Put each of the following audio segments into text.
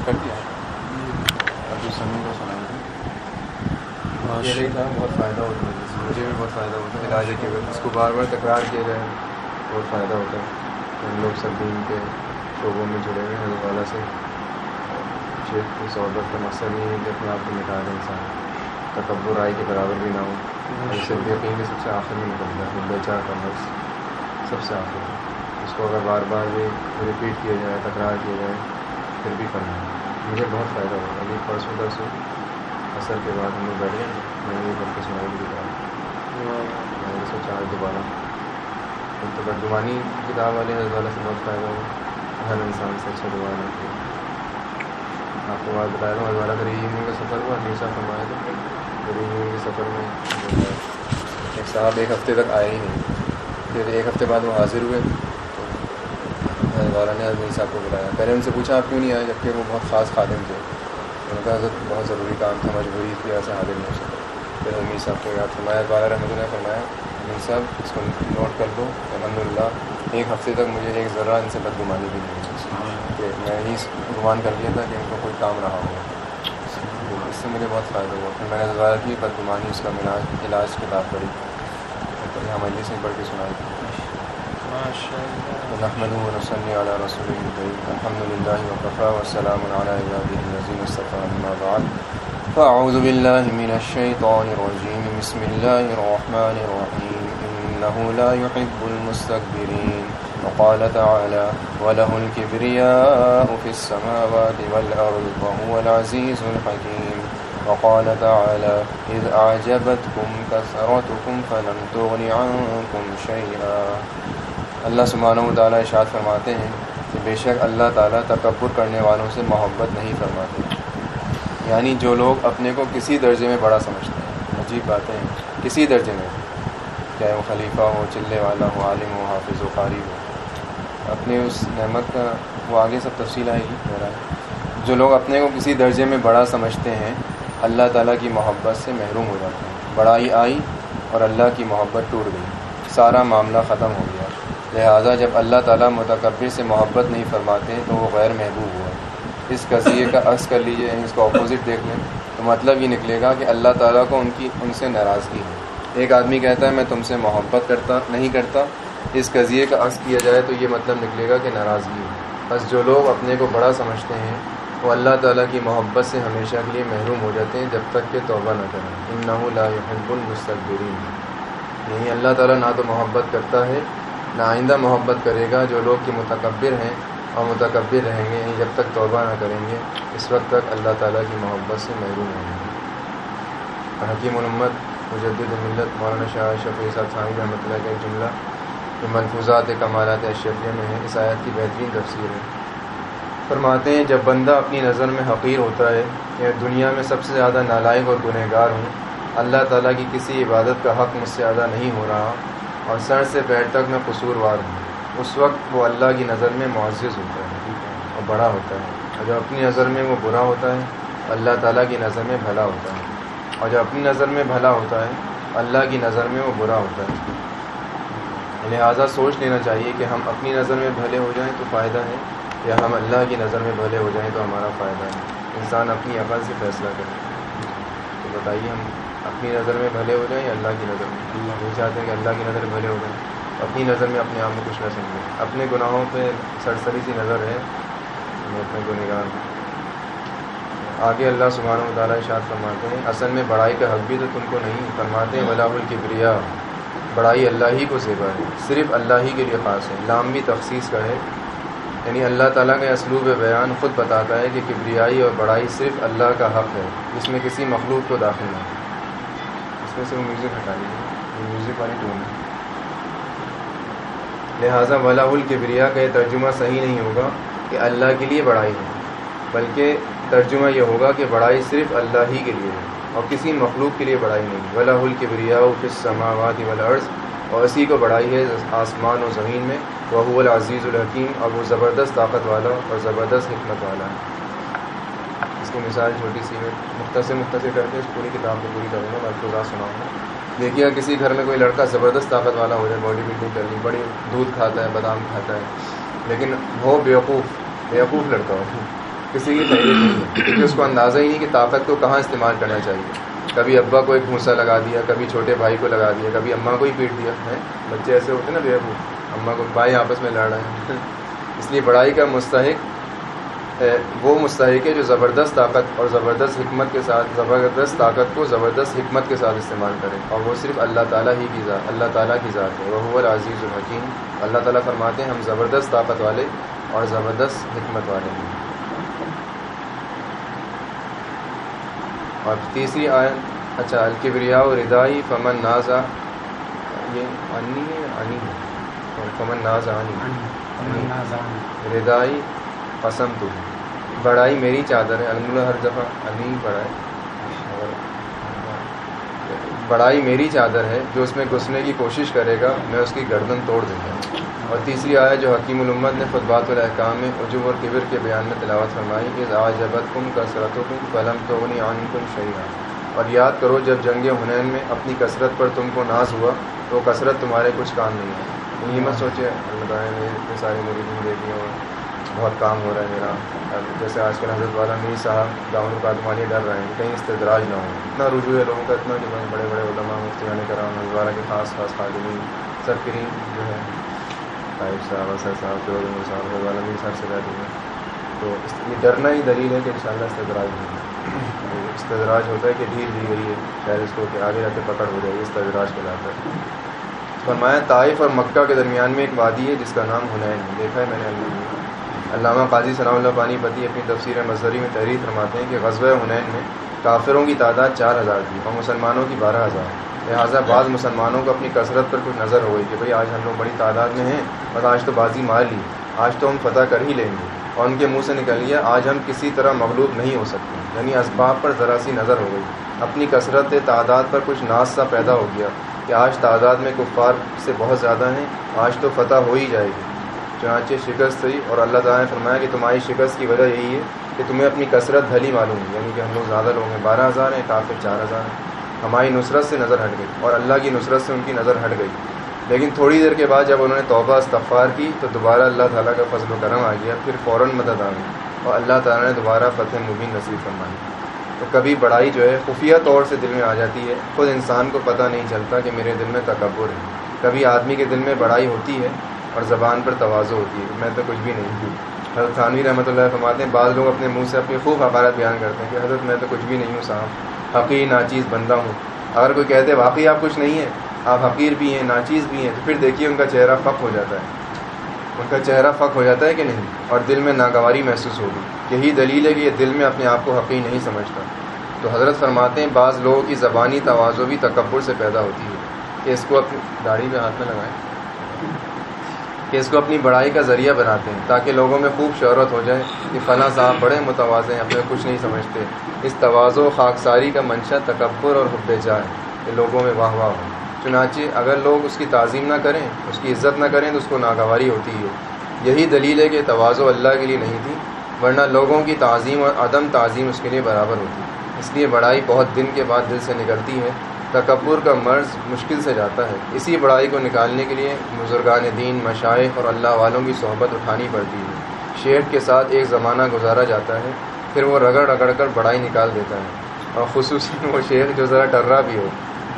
کر دیا ابھی سمی کو سنا تھا بہت فائدہ ہوتا ہے۔ مجھے بھی بہت فائدہ ہوتا ہے علاج کے اس کو بار بار تکرار کیا جائے بہت فائدہ ہوتا ہے ہم لوگ سب دین کے شعبوں میں جڑے ہوئے ہیں حضرت والا سے اس عورت کا مقصد یہ ہے۔ کہ اپنے آپ کو مٹا دیں انسان تکبر آئی کے برابر بھی نہ ہو صرف یقین بھی سب سے آخر میں نکلتا ہے۔ بے چار کا نفس سب سے آخر اس کو اگر بار بار بھی ریپیٹ کیا جائے تکرار کیا جائے پھر بھی کرنا ہے۔ مجھے بہت فائدہ ہوا۔ ابھی پرسوں درسوں اثر کے بعد ہم لوگ بیٹھے میں نے یہ پڑھ کے سنائی بھی کتاب میں نے سوچا آج دوبارہ۔ تو بدگمانی کتاب والے حضرت والا سے بہت فائدہ ہوا۔ ہر انسان سے اچھا دعا لیتے آپ کو بات بتایا تھا حضرت والا قریب ایوننگ کا سفر ہوا۔ ہمیشہ فرمایا تھا قریب ایوننگ کے سفر میں ایک صاحب ایک ہفتے تک آئے ہی نہیں۔ پھر ایک ہفتے بعد وہ حاضر ہوئے۔ حضرت والا نے حضرت صاحب کو بلایا۔ پہلے ان سے پوچھا، آپ کیوں نہیں آئے؟ جبکہ وہ بہت خاص خادم تھے۔ ان کا حضرت، بہت ضروری کام تھا، مجبوری کی وجہ سے حاضر نہیں ہو سکے پھر امیر صاحب کو یاد فرمایا۔ بارہ رحمۃ اللہ فرمایا امیر صاحب، اس کو نوٹ کر دو الحمد للہ ایک ہفتے تک مجھے ایک ذرا ان سے بدگمانی بھی نہیں کہ میں ہی گمان کر لیا تھا کہ ان کو کوئی کام رہا ہوگا اس سے مجھے بہت فائدہ ہوا۔ پھر میں نے دوبارہ کی بدگمانی، اس کا علاج علاج کتاب پڑھی۔ پھر ہم مجلس سے پڑھ کے سنائی۔ تھی نحمد ونصلي على رسوله الكريم الحمد لله وكفى والسلام على عباده الذين اصطفى أما بعد۔ فأعوذ بالله من الشيطان الرجيم بسم الله الرحمن الرحيم إنه لا يحب المستكبرين وقال تعالى وله الكبرياء في السماوات والأرض وهو العزيز الحكيم وقال تعالى إذ أعجبتكم كثرتكم فلم تغن عنكم شيئا اللہ سبحانہ و تعالیٰ اشاد فرماتے ہیں کہ بے شک اللہ تعالیٰ تکبر کرنے والوں سے محبت نہیں فرماتے۔ یعنی جو لوگ اپنے کو کسی درجے میں بڑا سمجھتے ہیں، عجیب باتیں ہیں۔ کسی درجے میں، چاہے وہ خلیفہ ہو، چلے والا ہو، عالم ہو، حافظ و قاری ہو۔ اپنے اس نعمت کا، وہ آگے سب تفصیل آئے گی۔ میرا جو لوگ اپنے کو کسی درجے میں بڑا سمجھتے ہیں، اللہ تعالیٰ کی محبت سے محروم ہو جاتے ہیں۔ بڑائی آئی اور اللہ کی محبت ٹوٹ گئی۔ سارا معاملہ ختم ہو گیا۔ لہٰذا جب اللہ تعالیٰ متکبر سے محبت نہیں فرماتے تو وہ غیر محبوب ہوا۔ اس قضیے کا عکس کر لیجیے یعنی اس کو اپوزٹ دیکھ لیں۔ تو مطلب یہ نکلے گا کہ اللہ تعالیٰ کو ان کی، ان سے ناراضگی ہے۔ ایک آدمی کہتا ہے، میں تم سے محبت کرتا، نہیں کرتا۔ اس قضیے کا عکس کیا جائے تو یہ مطلب نکلے گا کہ ناراضگی ہے۔ بس جو لوگ اپنے کو بڑا سمجھتے ہیں، وہ اللہ تعالیٰ کی محبت سے ہمیشہ کے لیے محروم ہو جاتے ہیں جب تک کہ توبہ نہ کریں۔ ان نہ لا يحب المستقبرین یعنی اللہ تعالیٰ نہ تو محبت کرتا ہے نہ آئندہ محبت کرے گا جو لوگ کہ متکبر ہیں اور متکبر رہیں گے یعنی جب تک توبہ نہ کریں گے، اس وقت تک اللہ تعالیٰ کی محبت سے محروم رہیں گے۔ حکیم الامت، مجدد ملت مولانا شاہ شفیع صاحب صاحب رحمۃ اللہ کا ایک جملہ جو منفوظات کمالات اشریہ میں ہے، اس آیت کی بہترین تفسیر ہے۔ فرماتے ہیں، جب بندہ اپنی نظر میں حقیر ہوتا ہے کہ دنیا میں سب سے زیادہ نالائق اور گنہ گار ہوں، اللہ تعالیٰ کی کسی عبادت کا حق مجھ سے ادا نہیں ہو رہا اور سر سے پیر تک میں قصوروار ہوں۔ اس وقت وہ اللہ کی نظر میں معزز ہوتا ہے اور بڑا ہوتا ہے۔ اور جب اپنی نظر میں وہ برا ہوتا ہے، اللہ تعالیٰ کی نظر میں بھلا ہوتا ہے۔ اور جب اپنی نظر میں بھلا ہوتا ہے، اللہ کی نظر میں وہ برا ہوتا ہے۔ لہٰذا سوچ لینا چاہیے کہ ہم اپنی نظر میں بھلے ہو جائیں تو فائدہ ہے، یا ہم اللہ کی نظر میں بھلے ہو جائیں تو ہمارا فائدہ ہے۔ انسان اپنی عقل سے فیصلہ کرے۔ تو بتائیے ہم اپنی نظر میں بھلے ہو جائیں یا اللہ کی نظر میں؟ یہ چاہتے ہیں کہ اللہ کی نظر میں بھلے ہو جائیں۔ اپنی نظر میں اپنے آپ میں کچھ نہ سمجھیں۔ اپنے گناہوں پہ سرسری سی نظر ہے۔ اپنے کو نگاہ آگے اللہ سبحانہ و تعالیٰ اشاد فرماتے ہیں اصل میں بڑائی کا حق بھی تو تم کو نہیں فرماتے ہیں ولاح الکبریا۔ بڑائی اللہ ہی کو سیوا ہے۔ صرف اللہ ہی کے لیے خاص ہے۔ لام بھی تخصیص کا ہے۔ یعنی اللہ تعالیٰ کا اسلوب بیان خود بتاتا ہے کہ کبریائی اور بڑائی صرف اللہ کا حق ہے جس میں کسی مخلوق کو داخل نہ اس میں سے وہ میوزک ہٹا لیجیے میوزک والی ٹون ہے۔ لہٰذا ولا الکبریا کا یہ ترجمہ صحیح نہیں ہوگا کہ اللہ کے لیے بڑائی ہے، بلکہ ترجمہ یہ ہوگا کہ بڑائی صرف اللہ ہی کے لیے ہے اور کسی مخلوق کے لیے بڑائی نہیں۔ ولا الکبریا فص سماوات والارض اور اسی کو بڑائی ہے آسمان و زمین میں۔ وہ العزیز الحکیم اور وہ زبردست طاقت والا اور زبردست حکمت والا ہے۔ اس کی مثال چھوٹی سی ہے مختصر مختصر کر کے اس پوری کتاب کو پوری کروں گا، میں الفاظ سناؤں گا۔ دیکھیے کسی گھر میں کوئی لڑکا زبردست طاقت والا ہو جائے باڈی بلڈنگ کرنی بڑی دودھ کھاتا ہے، بادام کھاتا ہے، لیکن وہ بیوقوف بیوقوف لڑکا ہو، کسی کی خیریت نہیں ہے، کیونکہ اس کو اندازہ ہی نہیں کہ طاقت کو کہاں استعمال کرنا چاہیے۔ کبھی ابا کو ایک بھوسا لگا دیا، کبھی چھوٹے بھائی کو لگا دیا، کبھی اماں کو ہی پیٹ دیا ہے بچے ایسے ہوتے ہیں نا بے ابو اماں کو، بھائی آپس میں لڑ رہے ہیں۔ اس لیے بڑائی کا مستحق وہ مستحق ہے جو زبردست طاقت اور زبردست حکمت کے ساتھ زبردست طاقت کو زبردست حکمت کے ساتھ استعمال کرے۔ اور وہ صرف اللہ تعالیٰ ہی کی ذات اللہ تعالیٰ کی ذات ہے۔ وہ العزیز الحکیم۔ اللہ تعالیٰ فرماتے ہیں ہم زبردست طاقت والے اور زبردست حکمت والے ہیں۔ اور تیسری آیت اچھا الکبریا و ردائی فمن نازا یہ انی انی ہے۔ فمن نازا انی۔ ردائی پسند تو بڑائی میری چادر ہے الحمد ہر دفعہ انی بڑائی بڑائی میری چادر ہے، جو اس میں گھسنے کی کوشش کرے گا، میں اس کی گردن توڑ دوں گا۔ اور تیسری آیا جو حکیم الامت نے خطبات الحکام میں عجوب اور قبر کے بیان میں تلاوت فرمائی کہ آج جبت کم کثرت و کم قلم تو عن کم اور یاد کرو، جب جنگ ہنین میں اپنی کثرت پر تم کو ناز ہوا، تو کثرت تمہارے کچھ کام نہیں ہے۔ یہ مت سوچے، اللہ تعالیٰ نے اتنے سارے مریض دیکھ لیے اور بہت کام ہو رہا ہے میرا۔ جیسے آج کل حضرت والا میر صاحب گاؤں کا تمہاری ڈر رہے ہیں کہیں استدراج نہ ہو۔ اتنا رجوع ہے لوگوں کا، اتنا کہ بڑے بڑے علماء مفتی آنے کرام حضرت والا کے خاص خاص خادمین سرکرین جو ہے طائف صاحب، اثر صاحب فیروز صاحب، حضرت والا میر صاحب سے بیٹھے ہوئے تو یہ ڈرنا ہی دلیل ہے کہ ان شاء اللہ استدراج نہیں استدراج ہوتا ہے کہ ڈھیل دی گئی ہے شاید اس کو کہ آگے جا کے پکڑ ہو جائے گی استدراج کے لاتا ہے۔ فرمایا، طائف اور مکہ کے درمیان میں ایک وادی ہے جس کا نام حنین ہے۔ دیکھا ہے میں نے علامہ قاضی سلام اللہ پانی پتی اپنی تفسیر مظہری میں تحریر فرماتے ہیں کہ غزوہ حنین میں کافروں کی تعداد چار ہزار تھی اور مسلمانوں کی بارہ ہزار۔ لہٰذا بعض مسلمانوں کو اپنی کثرت پر کچھ نظر ہو گئی کہ بھائی آج ہم لوگ بڑی تعداد میں ہیں اور آج تو بازی مار لی، آج تو ہم فتح کر ہی لیں گے۔ اور ان کے منہ سے نکل لیا آج ہم کسی طرح مغلوب نہیں ہو سکتے۔ یعنی اسباب پر ذرا سی نظر ہو گئی۔ اپنی کثرت تعداد پر کچھ ناز سا پیدا ہو گیا کہ آج تعداد میں کفار سے بہت زیادہ ہیں، آج تو فتح ہو ہی جائے گی۔ چنانچہ شکست ہوئی اور اللہ تعالیٰ نے فرمایا کہ تمہاری شکست کی وجہ یہی ہے کہ تمہیں اپنی کثرت بھلی معلوم ہے یعنی کہ ہم لوگ زیادہ لوگ ہیں، بارہ ہزار ہیں کافی چار ہزار ہیں۔ ہماری نصرت سے نظر ہٹ گئی اور اللہ کی نصرت سے ان کی نظر ہٹ گئی۔ لیکن تھوڑی دیر کے بعد جب انہوں نے توبہ، استغفار کی تو دوبارہ اللہ تعالیٰ کا فضل و کرم آ گیا، پھر فوراً مدد آ گئی اور اللہ تعالیٰ نے دوبارہ فتح مبین نصیب فرمائی۔ تو کبھی بڑائی جو ہے خفیہ طور سے دل میں آ جاتی ہے، خود انسان کو پتہ نہیں چلتا کہ میرے دل میں تکبر ہے۔ کبھی آدمی کے دل میں بڑائی ہوتی ہے اور زبان پر توازو ہوتی ہے۔ میں تو کچھ بھی نہیں ہوں۔ حضرت خانوی رحمۃ اللہ فرماتے ہیں، بعض لوگ اپنے منہ سے اپنی خوب حقارت بیان کرتے ہیں کہ حضرت میں تو کچھ بھی نہیں ہوں، صاحب۔ حقیر، ناچیز بندہ ہوں۔ اگر کوئی کہتے واقعی آپ کچھ نہیں ہیں، آپ حقیر بھی ہیں، ناچیز بھی ہیں، تو پھر دیکھیے ان کا چہرہ فق ہو جاتا ہے۔ ان کا چہرہ فق ہو جاتا ہے کہ نہیں؟ اور دل میں ناگواری محسوس ہوگی۔ یہی دلیل ہے کہ یہ دل میں اپنے آپ کو حقیق نہیں سمجھتا۔ تو حضرت فرماتے ہیں، بعض لوگوں کی زبانی توازو بھی تکبر سے پیدا ہوتی ہے۔ کہ اس کو اپنی داڑھی میں ہاتھ میں لگائیں۔ کہ اس کو اپنی بڑائی کا ذریعہ بناتے ہیں تاکہ لوگوں میں خوب شہرت ہو جائے، کہ فلاں صاحب بڑے متوازے ہیں، اپنے کچھ نہیں سمجھتے۔ اس توازو خاکساری کا منشا تکبر اور حب جائے کہ لوگوں میں واہ واہ ہو۔ چنانچہ اگر لوگ اس کی تعظیم نہ کریں، اس کی عزت نہ کریں، تو اس کو ناگواری ہوتی ہے یہی دلیل ہے کہ توازو اللہ کے لیے نہیں تھی، ورنہ لوگوں کی تعظیم اور عدم تعظیم اس کے لیے برابر ہوتی۔ اس لیے بڑائی بہت دن کے بعد دل سے نکلتی ہے۔ تکبر کا مرض مشکل سے جاتا ہے۔ اسی بڑائی کو نکالنے کے لیے بزرگان دین مشائق اور اللہ والوں کی صحبت اٹھانی پڑتی ہے۔ شیخ کے ساتھ ایک زمانہ گزارا جاتا ہے، پھر وہ رگڑ رگڑ کر بڑائی نکال دیتا ہے۔ اور خصوصاً وہ شیخ جو ذرا ٹرا بھی ہو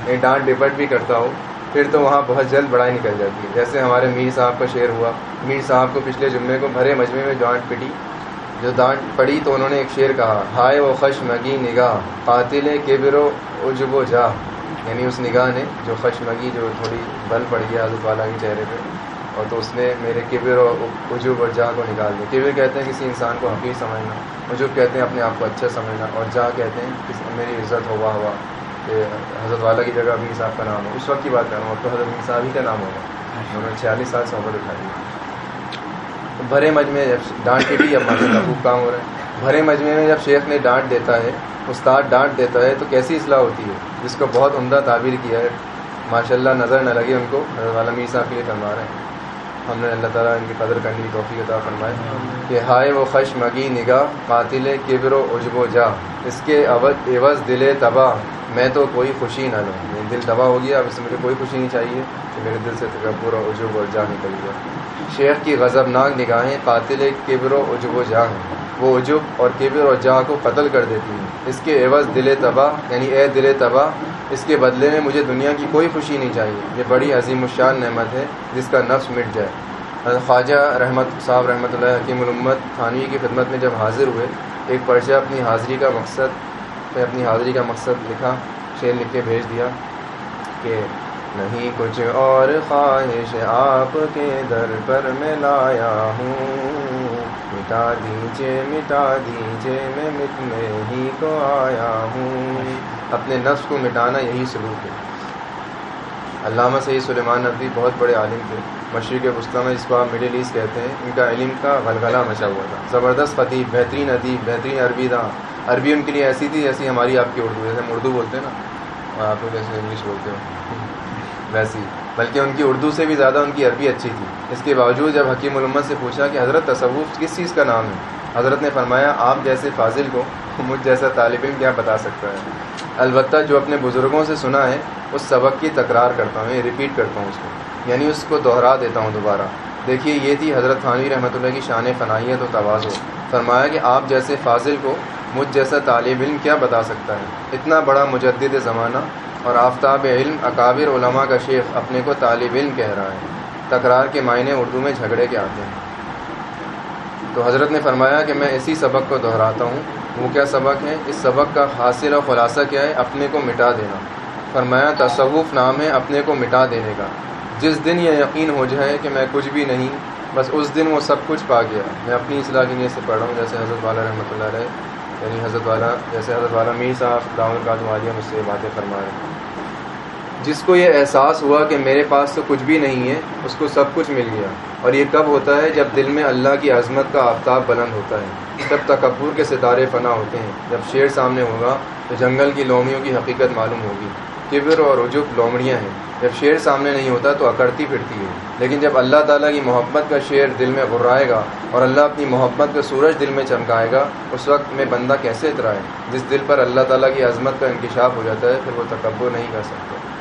ایک ڈانٹ ڈپٹ بھی کرتا ہو، پھر تو وہاں بہت جلد بڑائی نکل جاتی ہے۔ جیسے ہمارے میر صاحب کا شعر ہوا۔ میر صاحب کو پچھلے جمعے کو بھرے مجمے میں ڈانٹ پٹی۔ جو ڈانٹ پڑی تو انہوں نے ایک شعر کہا، ہائے وہ خش مگی نگاہ، قاتل کے برو اجب و جا یعنی اس نگاہ نے جو خشمگی جو تھوڑی بل پڑ گیا حضرت والا کے چہرے پہ، اور تو اس نے میرے کبر اور عجوب اور جا کو نکال دیا۔ کبر کہتے ہیں کسی انسان کو حقیق سمجھنا، عجوب کہتے ہیں اپنے آپ کو اچھا سمجھنا، اور جا کہتے ہیں کسی میری عزت ہوا ہوا کہ حضرت والا کی جگہ امیر صاحب کا نام ہو اس وقت کی بات کر رہا ہوں، اب تو حضرت امیر صاحب ہی کا نام ہوگا۔ انہوں نے چھیالیس سال صحبت اٹھائی بھرے مجمے جب ڈانٹ کے بھی اب ماشاء خوب کام ہو رہا ہے۔ بھرے مجمے میں جب شیخ نے ڈانٹ دیتا ہے استاد ڈانٹ دیتا ہے، تو کیسی اصلاح ہوتی ہے؟ جس کو بہت عمدہ تعبیر کیا ہے۔ ماشاء اللہ نظر نہ لگے ان کو۔ عالمی صاحب کے لیے فرما رہے ہیں۔ ہم نے اللہ تعالیٰ ان کی قدر کرنے کی توفیق عطا فرمائے۔ کہ ہائے و خش مگی نگاہ، قاتل کبر و عجب و جا اس کے عوض عوض، دل تباہ۔ میں تو کوئی خوشی نہ لوں۔ میرا دل تباہ ہو گیا، اب اس سے مجھے کوئی خوشی نہیں چاہیے کہ میرے دل سے تکبر اور عجب و جا نکل گیا۔ شیخ کی غضب ناک نگاہیں قاتل کبر و عجب و جا ہیں۔ وہ عجب اور کبر اور جا کو قتل کر دیتی ہیں۔ اس کے عوض دل تباہ یعنی اے دل تباہ، اس کے بدلے میں مجھے دنیا کی کوئی خوشی نہیں چاہیے۔ یہ بڑی عظیم الشان نعمت ہے جس کا نفس مٹ جائے۔ خواجہ رحمت، صاحب رحمۃ اللہ حکیم الامت تھانوی کی خدمت میں جب حاضر ہوئے، ایک پرچہ اپنی حاضری کا مقصد میں اپنی حاضری کا مقصد لکھا، شعر لکھ کے بھیج دیا کہ نہیں کچھ اور خواہش آپ کے در پر میں لایا ہوں۔ مٹا دیجیے مٹا دیجیے میں مٹنے ہی کو آیا ہوں اپنے نفس کو مٹانا یہی سلوک ہے علامہ سید سلیمان ندوی بہت بڑے عالم تھے مشرق وسطی میں جس کو آپ مڈل ایسٹ کہتے ہیں ان کا علم کا غلغلہ مچا ہوا تھا زبردست خطیب بہترین ادیب بہترین عربی تھا عربی ان کے لیے ایسی تھی جیسی ہماری آپ کی اردو جیسے ہم اردو بولتے ہیں نا اور آپ لوگ جیسے انگلش بولتے ہو ویسی، بلکہ ان کی اردو سے بھی زیادہ ان کی عربی اچھی تھی۔ اس کے باوجود جب حکیم علمت سے پوچھا کہ حضرت تصوف کس چیز کا نام ہے، حضرت نے فرمایا، آپ جیسے فاضل کو مجھ جیسا طالب علم کیا بتا سکتا ہے۔ البتہ جو اپنے بزرگوں سے سنا ہے، اس سبق کی تکرار کرتا ہوں، یہ ریپیٹ کرتا ہوں اس کو۔ یعنی اس کو دہرا دیتا ہوں دوبارہ۔ دیکھیے، یہ تھی حضرت تھانوی رحمۃ اللہ کی شان فنائیت و توازو فرمایا کہ آپ جیسے فاضل کو مجھ جیسا طالب علم کیا بتا سکتا ہے؟ اتنا بڑا مجدد زمانہ اور آفتاب علم، اکابر علماء کا شیخ اپنے کو طالب علم کہہ رہا ہے۔ تکرار کے معنی اردو میں جھگڑے کے آتے ہیں۔ تو حضرت نے فرمایا کہ میں اسی سبق کو دہراتا ہوں۔ وہ کیا سبق ہے؟ اس سبق کا حاصل اور خلاصہ کیا ہے؟ اپنے کو مٹا دینا۔ فرمایا، تصوف نام ہے اپنے کو مٹا دینے کا۔ جس دن یہ یقین ہو جائے کہ میں کچھ بھی نہیں، بس اس دن وہ سب کچھ پا گیا۔ میں اپنی اصلاح کی نیت سے پڑھ رہا ہوں، جیسے حضرت والا رحمۃ اللہ علیہ یعنی حضرت والا، جیسے حضرت والا میر صاحب داؤن کا تمہاری مجھ سے یہ باتیں فرما رہے ہیں۔ جس کو یہ احساس ہوا کہ میرے پاس تو کچھ بھی نہیں ہے، اس کو سب کچھ مل گیا۔ اور یہ کب ہوتا ہے؟ جب دل میں اللہ کی عظمت کا آفتاب بلند ہوتا ہے۔ تب تکبر کے ستارے فنا ہوتے ہیں۔ جب شیر سامنے ہوگا تو جنگل کی لومڑیوں کی حقیقت معلوم ہوگی۔ کبر اور رجوف لومڑیاں ہیں۔ جب شیر سامنے نہیں ہوتا تو اکڑتی پھرتی ہے۔ لیکن جب اللہ تعالیٰ کی محبت کا شیر دل میں غرائے گا اور اللہ اپنی محبت کا سورج دل میں چمکائے گا، اس وقت میں بندہ کیسے اترائے جس دل پر اللہ تعالیٰ کی عظمت کا انکشاف ہو جاتا ہے، پھر وہ تکبر نہیں کر سکتا۔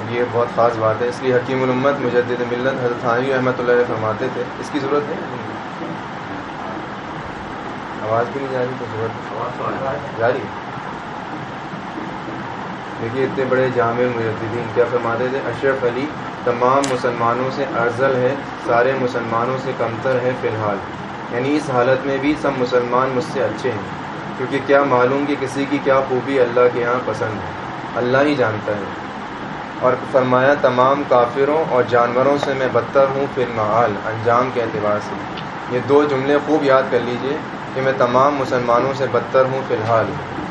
اب یہ بہت خاص بات ہے۔ اس لیے حکیم الامت مجدد ملت حضرت ثانی رحمۃ اللہ علیہ فرماتے تھے۔ اس کی ضرورت ہے؟ آواز بھی نہیں جا رہی تو ضرورت جاری۔ دیکھیے اتنے بڑے جامع مجددین کیا فرماتے تھے؟ اشرف علی تمام مسلمانوں سے افضل ہے سارے مسلمانوں سے کمتر ہے فی الحال۔ یعنی اس حالت میں بھی سب مسلمان مجھ سے اچھے ہیں۔ کیونکہ کیا معلوم کہ کسی کی کیا خوبی اللہ کے یہاں پسند ہے۔ اللہ ہی جانتا ہے۔ اور فرمایا، تمام کافروں اور جانوروں سے میں بدتر ہوں فی المحال انجام کے اعتبار سے۔ یہ دو جملے خوب یاد کر لیجیے کہ میں تمام مسلمانوں سے بدتر ہوں فی الحال۔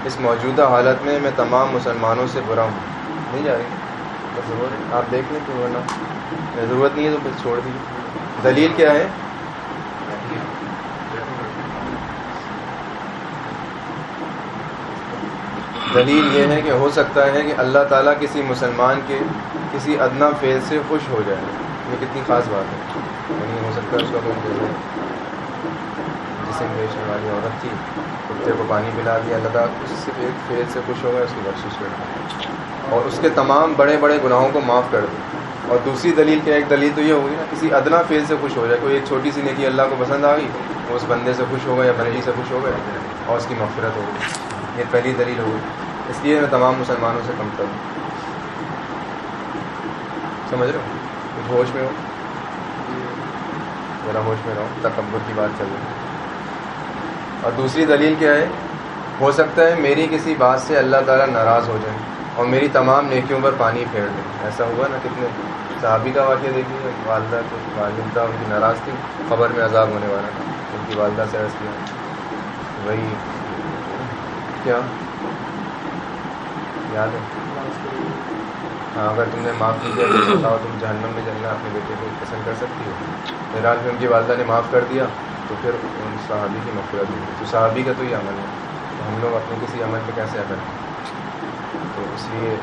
اس موجودہ حالت میں میں تمام مسلمانوں سے برا ہوں۔ نہیں جا رہی؟ آپ دیکھ لیں کہ ورنہ۔ ضرورت نہیں ہے تو پھر چھوڑ دیجیے دلیل کیا ہے؟ دلیل یہ ہے کہ ہو سکتا ہے کہ اللہ تعالیٰ کسی مسلمان کے کسی ادنا فیل سے خوش ہو جائے۔ یہ کتنی خاص بات ہے۔ یعنی ہو سکتا اس کا کوئی جسم بیچنے والی عورت تھی، کتے کو پانی پلا دیا، اللہ تعالیٰ اس سے ایک فیل سے خوش ہو گیا اس کی بخشش کر اور اس کے تمام بڑے بڑے گناہوں کو معاف کر دیں اور دوسری دلیل کیا ایک دلیل تو یہ ہوگی نا، کسی ادنا فیل سے خوش ہو جائے، کوئی ایک چھوٹی سی نیکی اللہ کو پسند آ گئی، وہ اس بندے سے خوش ہو گیا یا بندی سے خوش ہو گیا اور اس کی مغفرت ہو گئی۔ یہ پہلی دلیل ہوگی۔ اس لیے میں تمام مسلمانوں سے کم کروں۔ سمجھ رہے ہو؟ کچھ ہوش میں ہو؟ ذرا ہوش میں رہو، تکبر کی بات چل رہی اور دوسری دلیل کیا ہے؟ ہو سکتا ہے میری کسی بات سے اللہ تعالیٰ ناراض ہو جائے اور میری تمام نیکیوں پر پانی پھیر دیں ایسا ہوا نا کتنے صحابی کا واقعہ دیکھیے، والدہ کو والدہ ان کی ناراض تھی خبر میں عذاب ہونے والا تھا، ان کی والدہ سے عرض کیا، وہی کیا؟ یاد ہے؟ ہاں اگر تم نے معاف نہیں کیا تو بتاؤ تم جہنم میں جلنا اپنے بیٹے کو پسند کر سکتی ہو۔ بہرحال پھر ان کی والدہ نے معاف کر دیا تو پھر ان صحابی کی مفرت ہوئی تو صحابی کا تو یہ عمل ہے تو ہم لوگ اپنے کسی عمل پہ کیسے ادا تو اس لیے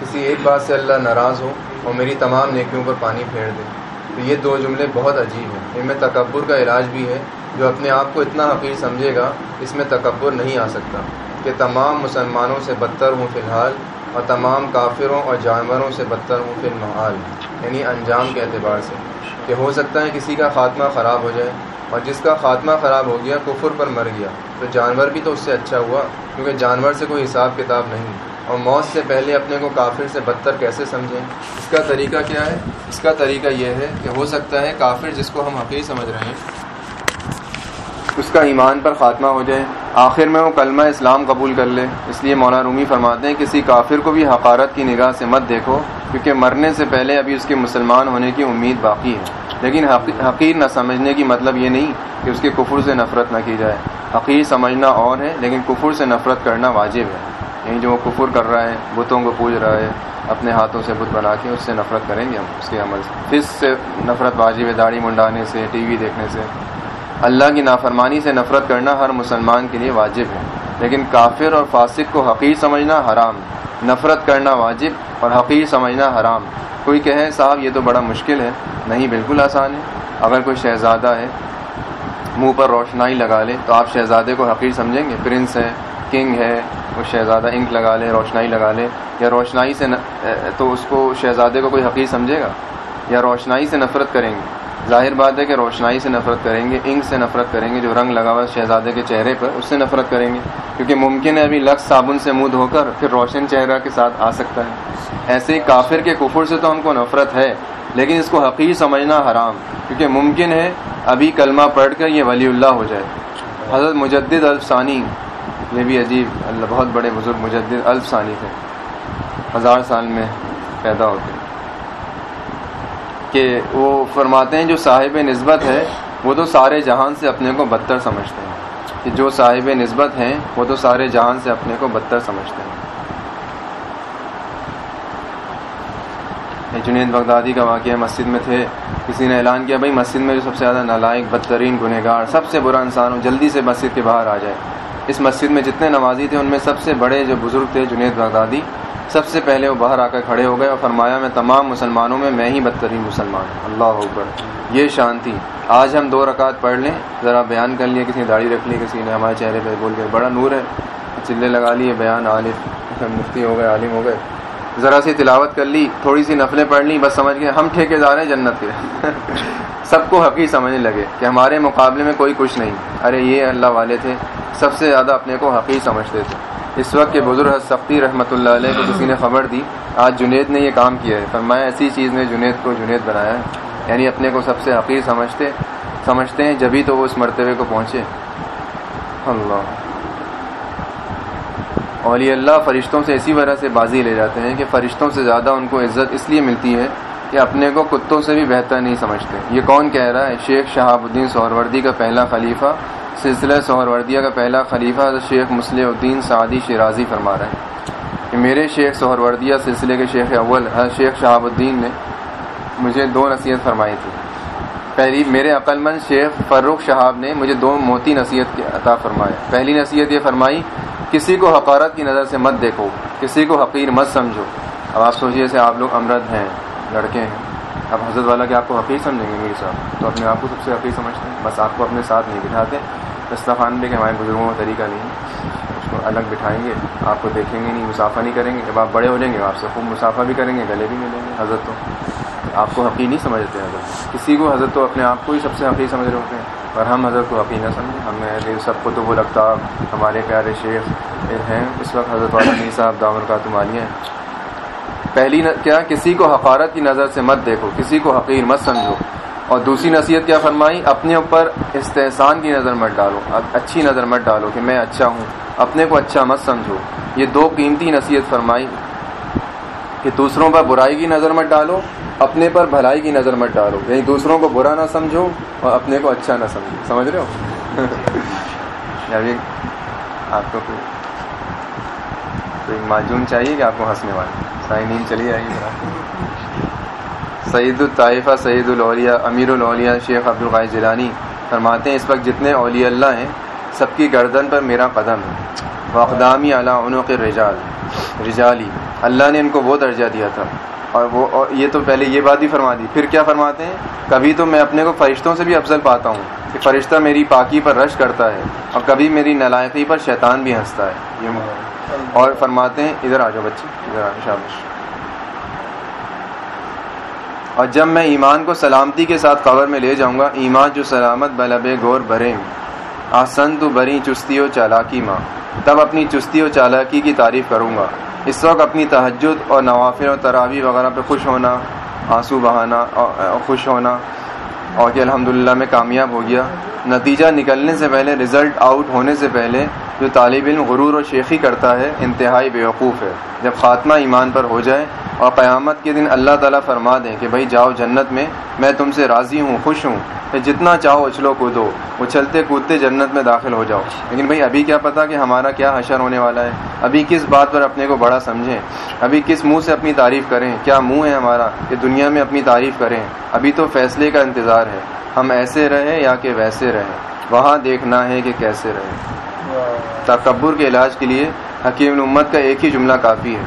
کسی ایک بات سے اللہ ناراض ہو اور میری تمام نیکیوں پر پانی پھیر دے۔ تو یہ دو جملے بہت عجیب ہیں۔ ان میں تکبر کا علاج بھی ہے جو اپنے آپ کو اتنا حقیر سمجھے گا، اس میں تکبر نہیں آ سکتا۔ کہ تمام مسلمانوں سے بدتر ہوں فی الحال اور تمام کافروں اور جانوروں سے بدتر ہوں فی المحال یعنی انجام کے اعتبار سے۔ کہ ہو سکتا ہے کسی کا خاتمہ خراب ہو جائے اور جس کا خاتمہ خراب ہو گیا، کفر پر مر گیا۔ تو جانور بھی تو اس سے اچھا ہوا، کیونکہ جانور سے کوئی حساب کتاب نہیں۔ اور موت سے پہلے اپنے کو کافر سے بدتر کیسے سمجھیں؟ اس کا طریقہ کیا ہے؟ اس کا طریقہ یہ ہے کہ ہو سکتا ہے کافر جس کو ہم حقیق سمجھ رہے ہیں اس کا ایمان پر خاتمہ ہو جائے، آخر میں وہ کلمہ اسلام قبول کر لے۔ اس لیے مولانا رومی فرماتے ہیں، کسی کافر کو بھی حقارت کی نگاہ سے مت دیکھو، کیونکہ مرنے سے پہلے ابھی اس کے مسلمان ہونے کی امید باقی ہے۔ لیکن حقیر نہ سمجھنے کی مطلب یہ نہیں کہ اس کے کفر سے نفرت نہ کی جائے۔ حقیر سمجھنا اور ہے، لیکن کفر سے نفرت کرنا واجب ہے۔ یعنی جو وہ کفر کر رہا ہے، بتوں کو پوج رہا ہے، اپنے ہاتھوں سے بت بنا کے اس سے نفرت کریں گے ہم، اس کے عمل سے۔ فس سے نفرت واجب ہے داڑھی منڈانے سے، ٹی وی دیکھنے سے۔ اللہ کی نافرمانی سے نفرت کرنا ہر مسلمان کے لیے واجب ہے۔ لیکن کافر اور فاسق کو حقیر سمجھنا حرام نفرت کرنا واجب اور حقیر سمجھنا حرام کوئی کہے صاحب یہ تو بڑا مشکل ہے، نہیں، بالکل آسان ہے۔ اگر کوئی شہزادہ ہے، منہ پر روشنائی لگا لے، تو آپ شہزادے کو حقیر سمجھیں گے۔ پرنس ہے، کنگ ہے، وہ شہزادہ انک لگا لے، روشنائی لگا لے۔ یا روشنائی سے تو اس کو شہزادے کو کوئی حقیر سمجھے گا؟ یا روشنائی سے نفرت کریں گے؟ ظاہر بات ہے کہ روشنائی سے نفرت کریں گے، انک سے نفرت کریں گے، جو رنگ لگا ہوا شہزادے کے چہرے پر، اس سے نفرت کریں گے۔ کیونکہ ممکن ہے ابھی لکس صابن سے منہ دھو کر پھر روشن چہرہ کے ساتھ آ سکتا ہے۔ ایسے ہی کافر کے کفر سے تو ہم کو نفرت ہے، لیکن اس کو حقیق سمجھنا حرام۔ کیونکہ ممکن ہے ابھی کلمہ پڑھ کر یہ ولی اللہ ہو جائے۔ حضرت مجدد الفسانی، یہ بھی عجیب، اللہ، بہت بڑے بزرگ مجدد الفسانی تھے۔ ہزار سال میں پیدا ہوتے۔ کہ وہ فرماتے ہیں جو صاحب نسبت ہے، وہ تو سارے جہان سے اپنے کو بدتر سمجھتے ہیں۔ کہ جو صاحب نسبت ہیں، وہ تو سارے جہان سے اپنے کو بدتر سمجھتے ہیں۔ جنید بغدادی کا واقعہ مسجد میں تھے۔ کسی نے اعلان کیا، بھائی مسجد میں جو سب سے زیادہ نالائق، بدترین گنہ گار سب سے برا انسان ہو جلدی سے مسجد کے باہر آ جائے۔ اس مسجد میں جتنے نمازی تھے، ان میں سب سے بڑے جو بزرگ تھے جنید بغدادی سب سے پہلے وہ باہر آ کر کھڑے ہو گئے اور فرمایا، میں تمام مسلمانوں میں میں ہی بدترین مسلمان ہوں۔ اللہ اکبر۔ یہ شانتی آج ہم دو رکعت پڑھ لیں۔ ذرا بیان کر لیے، کسی نے داڑھی رکھ لی، کسی نے ہمارے چہرے پہ بول کے بڑا نور ہے۔ چلے لگا لیے، بیان۔ عالف مفتی ہو گئے، عالم ہو گئے۔ ذرا سی تلاوت کر لی، تھوڑی سی نفلیں پڑھ لی، بس سمجھ گئے، ہم ٹھیکے دار ہیں، جنت کے۔ سب کو حقیق سمجھنے لگے کہ ہمارے مقابلے میں کوئی کچھ نہیں۔ ارے، یہ اللہ والے تھے، سب سے زیادہ اپنے کو حقیق سمجھتے تھے۔ اس وقت کے بزرگ سختی رحمۃ اللہ علیہ کو کسی نے خبر دی، آج جنید نے یہ کام کیا ہے۔ فرمایا، ایسی چیز نے جنید کو جنید بنایا ہے۔ یعنی اپنے کو سب سے حقیق سمجھتے سمجھتے ہیں، جبھی تو وہ اس مرتبے کو پہنچے۔ اللہ۔ اولی اللہ فرشتوں سے اسی وجہ سے بازی لے جاتے ہیں کہ فرشتوں سے زیادہ ان کو عزت اس لیے ملتی ہے کہ اپنے کو کتوں سے بھی بہتر نہیں سمجھتے۔ یہ کون کہہ رہا ہے؟ شیخ شہاب الدین سہروردی کا پہلا خلیفہ سلسلہ سہروردیہ کا پہلا خلیفہ شیخ مسلح الدین سعدی شیرازی فرما رہے ہیں کہ میرے شیخ سہروردیہ سلسلے کے شیخ اول شیخ شہاب الدین نے مجھے دو نصیحت فرمائی تھی۔ پہلی، میرے عقل مند شیخ فروخ شہاب نے مجھے دو موتی نصیحت کے عطا فرمایا پہلی نصیحت یہ فرمائی، کسی کو حقارت کی نظر سے مت دیکھو، کسی کو حقیر مت سمجھو۔ اب آپ سوچیے سے آپ لوگ امرد ہیں، لڑکے ہیں، اب حضرت والا کہ آپ کو حقیق سمجھیں گے میری صاحب تو اپنے آپ کو سب سے حقیق سمجھتے ہیں، بس آپ کو اپنے ساتھ نہیں بٹھاتے۔ دستخان بھی کہ ہمارے بزرگوں کا طریقہ نہیں ہے۔ اس کو الگ بٹھائیں گے، آپ کو دیکھیں گے نہیں مسافہ نہیں کریں گے۔ جب آپ بڑے ہو جائیں گے، آپ سے خوب مسافہ بھی کریں گے، گلے بھی ملیں گے۔ حضرت تو آپ کو حقیق نہیں سمجھتے حضرت کسی کو حضرت تو اپنے آپ کو ہی سب سے حقیق سمجھ رہے ہوتے ہیں۔ اور ہم حضرت کو حقیق نہ سمجھیں۔ ہمیں سب کو تو وہ لگتا، ہمارے پیارے شیخ ہیں۔ اس وقت حضرت والا صاحب دامر کا تمالیاں پہلی کیا کسی کو حقارت کی نظر سے مت دیکھو، کسی کو حقیر مت سمجھو۔ اور دوسری نصیحت کیا فرمائی؟ اپنے اوپر استحسان کی نظر مت ڈالو اچھی نظر مت ڈالو کہ میں اچھا ہوں، اپنے کو اچھا مت سمجھو۔ یہ دو قیمتی نصیحت فرمائی کہ دوسروں پر برائی کی نظر مت ڈالو، اپنے پر بھلائی کی نظر مت ڈالو۔ یعنی دوسروں کو برا نہ سمجھو اور اپنے کو اچھا نہ سمجھو۔ سمجھ رہے ہو؟ یعنی آپ کو کوئی معجون چاہیے کہ آپ کو ہنسنے والے؟ سائی نیند چلی آئے گی۔ سعید الطائفہ سعید الاولیاء، امیر الاولیاء، شیخ عبد القاع جیلانی فرماتے ہیں، اس وقت جتنے اولیاء اللہ ہیں، سب کی گردن پر میرا قدم ہے۔ اعلیٰ عنوق رجال رجالی۔ اللہ نے ان کو وہ درجہ دیا تھا۔ اور وہ، اور یہ تو پہلے یہ بات بھی فرما دی۔ پھر کیا فرماتے ہیں؟ کبھی تو میں اپنے کو فرشتوں سے بھی افضل پاتا ہوں کہ فرشتہ میری پاکی پر رش کرتا ہے اور کبھی میری نلائقی پر شیطان بھی ہنستا ہے۔ یہ اور فرماتے ہیں، ادھر آ جاؤ بچے، ادھر آ شابش اور جب میں ایمان کو سلامتی کے ساتھ قبر میں لے جاؤں گا، ایمان جو سلامت بلب گور بھرے آسن تو بری چستی و چالاکی ماں۔ تب اپنی چستی و چالاکی کی تعریف کروں گا۔ اس وقت اپنی تہجد اور نوافر اور تراوی وغیرہ پہ خوش ہونا، آنسو بہانا خوش ہونا۔ اور کہ الحمدللہ میں کامیاب ہو گیا۔ نتیجہ نکلنے سے پہلے رزلٹ آؤٹ ہونے سے پہلے جو طالب علم غرور و شیخی کرتا ہے، انتہائی بیوقوف ہے۔ جب خاتمہ ایمان پر ہو جائے اور قیامت کے دن اللہ تعالیٰ فرما دیں کہ بھائی جاؤ جنت میں میں تم سے راضی ہوں، خوش ہوں جتنا چاہو اچھلو کودو اچھلتے کودتے جنت میں داخل ہو جاؤ۔ لیکن بھائی ابھی کیا پتا کہ ہمارا کیا حشر ہونے والا ہے؟ ابھی کس بات پر اپنے کو بڑا سمجھیں؟ ابھی کس منہ سے اپنی تعریف کریں؟ کیا منہ ہے ہمارا کہ دنیا میں اپنی تعریف کریں؟ ابھی تو فیصلے کا انتظار ہے۔ ہم ایسے رہیں یا کہ ویسے رہیں؟ وہاں دیکھنا ہے کہ کیسے رہیں۔ تکبر کے علاج کے لیے حکیم الامت کا ایک ہی جملہ کافی ہے۔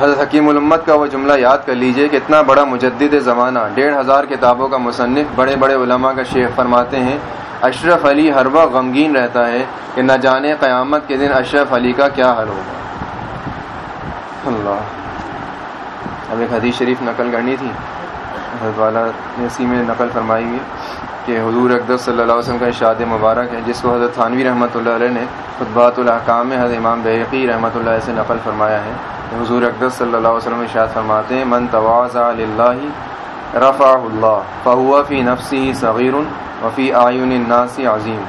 حضرت حکیم الامت کا وہ جملہ یاد کر لیجیے کہ اتنا بڑا مجدد زمانہ، ڈیڑھ ہزار کتابوں کا مصنف، بڑے بڑے علماء کا شیخ فرماتے ہیں، اشرف علی ہر وقت غمگین رہتا ہے کہ نہ جانے قیامت کے دن اشرف علی کا کیا حل ہوگا۔ اللہ۔ اب ایک حدیث شریف نقل کرنی تھی۔ حضرت والا اسی میں نقل فرمائی ہوئی کہ حضور اقدس صلی اللہ علیہ وسلم کا اشاد مبارک ہے، جس کو حضرت تھانوی رحمۃ اللہ علیہ نے خطبات الحکام میں حضرت امام بحقی رحمۃ اللہ علیہ سے نقل فرمایا ہے۔ حضور اقدس صلی اللہ علیہ وسلم اشاد فرماتے ہیں، من تواز اللہ رفع اللہ، فہو فی نفسی صغیر وفی آئین الناس عظیم۔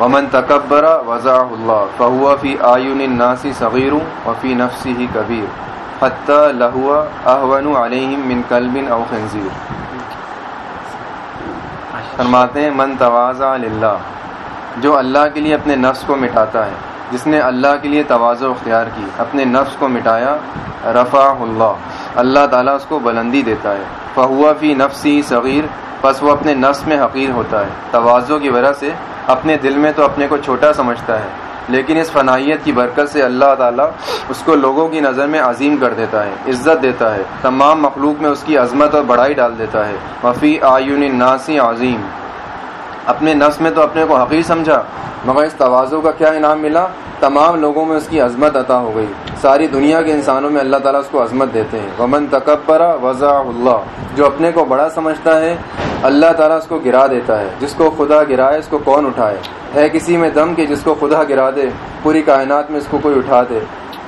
ومن تکبر وضاء اللہ، فہو فی آئین الناس صغیر وفی نفسی ہی کبیر، حتی لہو احون علیہم من قلب او خنزیر۔ فرماتے ہیں، من توازا اللہ جو اللہ کے لیے اپنے نفس کو مٹاتا ہے جس نے اللہ کے لیے توازو اختیار کی، اپنے نفس کو مٹایا رفع اللہ۔ اللہ تعالیٰ اس کو بلندی دیتا ہے۔ فہوا فی نفسی صغیر بس وہ اپنے نفس میں حقیر ہوتا ہے۔ توازو کی وجہ سے اپنے دل میں تو اپنے کو چھوٹا سمجھتا ہے، لیکن اس فنائیت کی برکت سے اللہ تعالیٰ اس کو لوگوں کی نظر میں عظیم کر دیتا ہے، عزت دیتا ہے۔ تمام مخلوق میں اس کی عظمت اور بڑائی ڈال دیتا ہے۔ وفی آیون ناسی عظیم۔ اپنے نفس میں تو اپنے کو حقیر سمجھا، مگر اس توازوں کا کیا انعام ملا؟ تمام لوگوں میں اس کی عظمت عطا ہو گئی۔ ساری دنیا کے انسانوں میں اللہ تعالیٰ اس کو عظمت دیتے ہیں۔ ومن تکبر وضاء اللہ جو اپنے کو بڑا سمجھتا ہے، اللہ تعالیٰ اس کو گرا دیتا ہے۔ جس کو خدا گرائے، اس کو کون اٹھائے؟ ہے کسی میں دم کہ جس کو خدا گرا دے، پوری کائنات میں اس کو کوئی اٹھا دے۔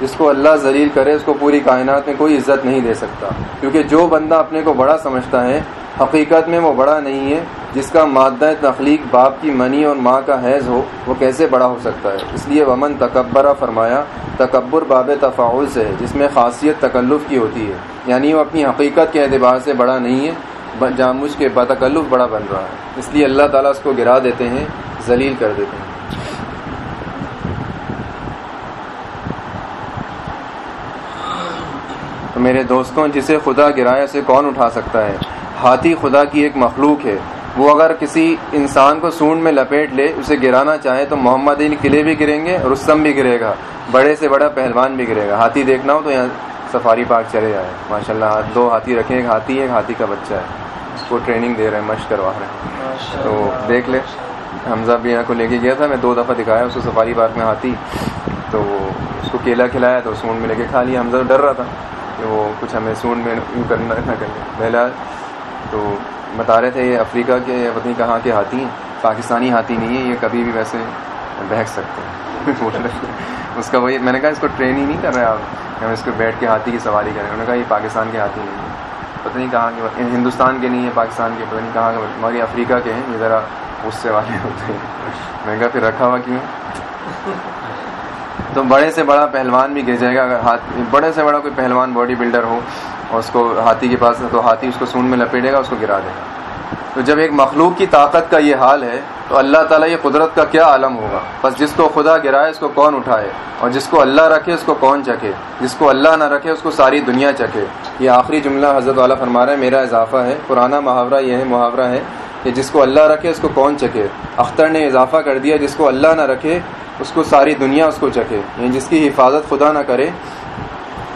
جس کو اللہ ذلیل کرے، اس کو پوری کائنات میں کوئی عزت نہیں دے سکتا۔ کیونکہ جو بندہ اپنے کو بڑا سمجھتا ہے حقیقت میں وہ بڑا نہیں ہے، جس کا مادہ تخلیق باپ کی منی اور ماں کا حیض ہو، وہ کیسے بڑا ہو سکتا ہے؟ اس لیے ومن تکبرہ فرمایا، تکبر باب تفاعل سے ہے، جس میں خاصیت تکلف کی ہوتی ہے۔ یعنی وہ اپنی حقیقت کے اعتبار سے بڑا نہیں ہے جامج کے بتکلف بڑا بن رہا ہے۔ اس لیے اللہ تعالیٰ اس کو گرا دیتے ہیں، ذلیل کر دیتے ہیں۔ تو میرے دوستوں، جسے خدا گرایا سے کون اٹھا سکتا ہے؟ ہاتھی خدا کی ایک مخلوق ہے۔ وہ اگر کسی انسان کو سونڈ میں لپیٹ لے اسے گرانا چاہے تو محمد علی قلعے بھی گریں گے رستم بھی گرے گا بڑے سے بڑا پہلوان بھی گرے گا۔ ہاتھی دیکھنا ہو تو یہاں سفاری پارک چلے جائے۔ ماشاء اللہ دو ہاتھی رکھیں ایک ہاتھی ایک ہاتھی کا بچہ ہے۔ اس کو ٹریننگ دے رہے ہیں مشق کروا رہے ہیں۔ تو دیکھ لے۔ حمزہ بھی یہاں کو لے کے گیا تھا میں دو دفعہ دکھایا اس کو سفاری پارک میں ہاتھی۔ تو اس کو کیلا کھلایا تو سونڈ میں لے کے کھا لیا۔ حمزہ ڈر رہا تھا کہ وہ کچھ ہمیں سونڈ میں یوں کرنا نہ کرے۔ پہلا تو بتا رہے تھے یہ افریقہ کے پتنی کہاں کے ہاتھی ہیں، پاکستانی ہاتھی نہیں ہے یہ کبھی بھی ویسے بہک سکتے ہیں۔ اس کا وہی، میں نے کہا اس کو ٹرین ہی نہیں کر رہے آپ۔ ہم اس کو بیٹھ کے ہاتھی کی سواری کریں انہوں نے کہا یہ پاکستان کے ہاتھی نہیں ہے پتہ نہیں کہاں کے ہندوستان کے نہیں ہے پاکستان کے، پتہ نہیں کہاں کے، مگر افریقہ کے ہیں۔ یہ ذرا غصے والے ہوتے ہیں۔ میں نے کہا پھر رکھا ہوا کیوں تو بڑے سے بڑا پہلوان بھی گر جائے گا۔ اگر ہاتھ، بڑے سے بڑا کوئی پہلوان باڈی بلڈر ہو اور اس کو ہاتھی کے پاس تو ہاتھی اس کو سون میں لپیٹے گا، اس کو گرا دے گا۔ تو جب ایک مخلوق کی طاقت کا یہ حال ہے، تو اللہ تعالیٰ یہ قدرت کا کیا عالم ہوگا؟ بس جس کو خدا گرائے، اس کو کون اٹھائے؟ اور جس کو اللہ رکھے، اس کو کون چکے جس کو اللہ نہ رکھے، اس کو ساری دنیا چکے یہ آخری جملہ حضرت والا فرما رہا ہے میرا اضافہ ہے۔ پرانا محاورہ یہ ہے، محاورہ ہے کہ جس کو اللہ رکھے، اس کو کون چکے اختر نے اضافہ کر دیا، جس کو اللہ نہ رکھے، اس کو ساری دنیا اس کو چکے یعنی جس کی حفاظت خدا نہ کرے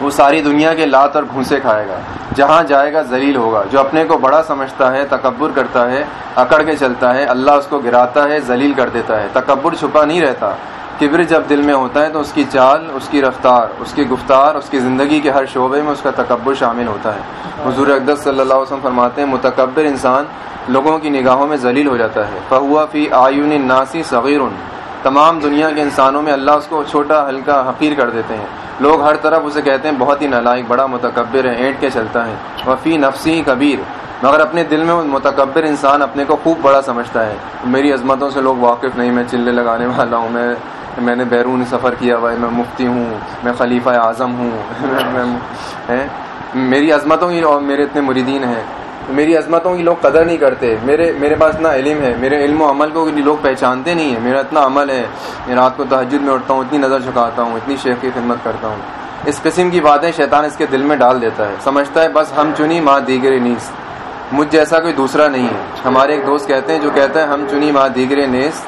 وہ ساری دنیا کے لات اور گھونسے کھائے گا۔ جہاں جائے گا ذلیل ہوگا۔ جو اپنے کو بڑا سمجھتا ہے، تکبر کرتا ہے، اکڑ کے چلتا ہے، اللہ اس کو گراتا ہے، ذلیل کر دیتا ہے۔ تکبر چھپا نہیں رہتا۔ کبر جب دل میں ہوتا ہے تو اس کی چال، اس کی رفتار، اس کی گفتار، اس کی زندگی کے ہر شعبے میں اس کا تکبر شامل ہوتا ہے۔ حضور اقدس صلی اللہ علیہ وسلم فرماتے ہیں، متکبر انسان لوگوں کی نگاہوں میں ذلیل ہو جاتا ہے۔ فہوا فی آیون ناسی صغیر۔ تمام دنیا کے انسانوں میں اللہ اس کو چھوٹا، ہلکا، حقیر کر دیتے ہیں۔ لوگ ہر طرف اسے کہتے ہیں، بہت ہی نالائق، بڑا متکبر ہے، اینٹ کے چلتا ہے۔ وفی نفسی کبیر۔ مگر اپنے دل میں متکبر انسان اپنے کو خوب بڑا سمجھتا ہے۔ میری عظمتوں سے لوگ واقف نہیں، میں چلے لگانے والا ہوں۔ میں میں نے بیرون سفر کیا ہوا ہے، میں مفتی ہوں، میں خلیفہ اعظم ہوں۔ میری عظمتوں کی اور میرے اتنے مریدین ہیں۔ میری عظمتوں کی لوگ قدر نہیں کرتے۔ میرے میرے پاس اتنا علم ہے۔ میرے علم و عمل کو لوگ پہچانتے نہیں ہیں۔ میرا اتنا عمل ہے۔ میں رات کو تحجد میں اٹھتا ہوں، اتنی نظر جھکاتا ہوں، اتنی شیخ کی خدمت کرتا ہوں۔ اس قسم کی باتیں شیطان اس کے دل میں ڈال دیتا ہے۔ سمجھتا ہے، بس ہم چنی ماں دیگر نیس۔ مجھ جیسا کوئی دوسرا نہیں ہے۔ ہمارے ایک دوست کہتے ہیں، جو کہتا ہے، ہم چنی ماں دیگر نیس۔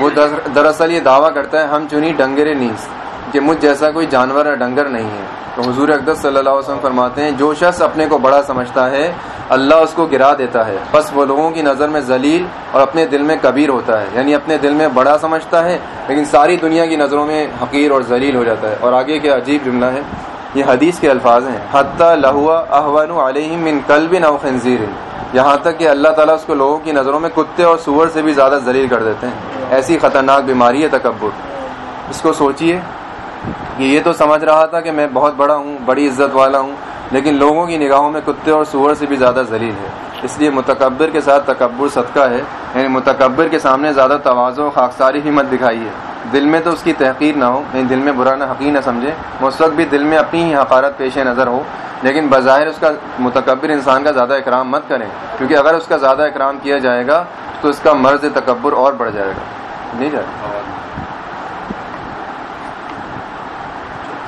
وہ دراصل یہ دعویٰ کرتا ہے، ہم چنی ڈنگر نیس۔ کہ مجھ جیسا کوئی جانور یا ڈنگر نہیں ہے۔ تو حضور اقدس صلی اللہ علیہ وسلم فرماتے ہیں، جو شخص اپنے کو بڑا سمجھتا ہے، اللہ اس کو گرا دیتا ہے۔ بس وہ لوگوں کی نظر میں ذلیل اور اپنے دل میں کبیر ہوتا ہے۔ یعنی اپنے دل میں بڑا سمجھتا ہے، لیکن ساری دنیا کی نظروں میں حقیر اور ذلیل ہو جاتا ہے۔ اور آگے کیا عجیب جملہ ہے، یہ حدیث کے الفاظ ہیں۔ حتیٰ لہوا احوان علیہ من قلب او خنزیر۔ یہاں تک کہ اللہ تعالیٰ اس کو لوگوں کی نظروں میں کتے اور سور سے بھی زیادہ ذلیل کر دیتے ہیں۔ ایسی خطرناک بیماری ہے تکبر۔ اس کو سوچئے۔ کہ یہ تو سمجھ رہا تھا کہ میں بہت بڑا ہوں، بڑی عزت والا ہوں، لیکن لوگوں کی نگاہوں میں کتے اور سور سے بھی زیادہ ذلیل ہے۔ اس لیے متکبر کے ساتھ تکبر صدقہ ہے یعنی متکبر کے سامنے زیادہ توازو خاکساری ہی مت دکھائی ہے۔ دل میں تو اس کی تحقیر نہ ہو یعنی دل میں برا نہ حقیق نہ سمجھے۔ اس وقت بھی دل میں اپنی ہی حقارت پیش نظر ہو، لیکن بظاہر اس کا متکبر انسان کا زیادہ اکرام مت کریں، کیونکہ اگر اس کا زیادہ اکرام کیا جائے گا تو اس کا مرض تکبر اور بڑھ جائے گا۔ نہیں جائے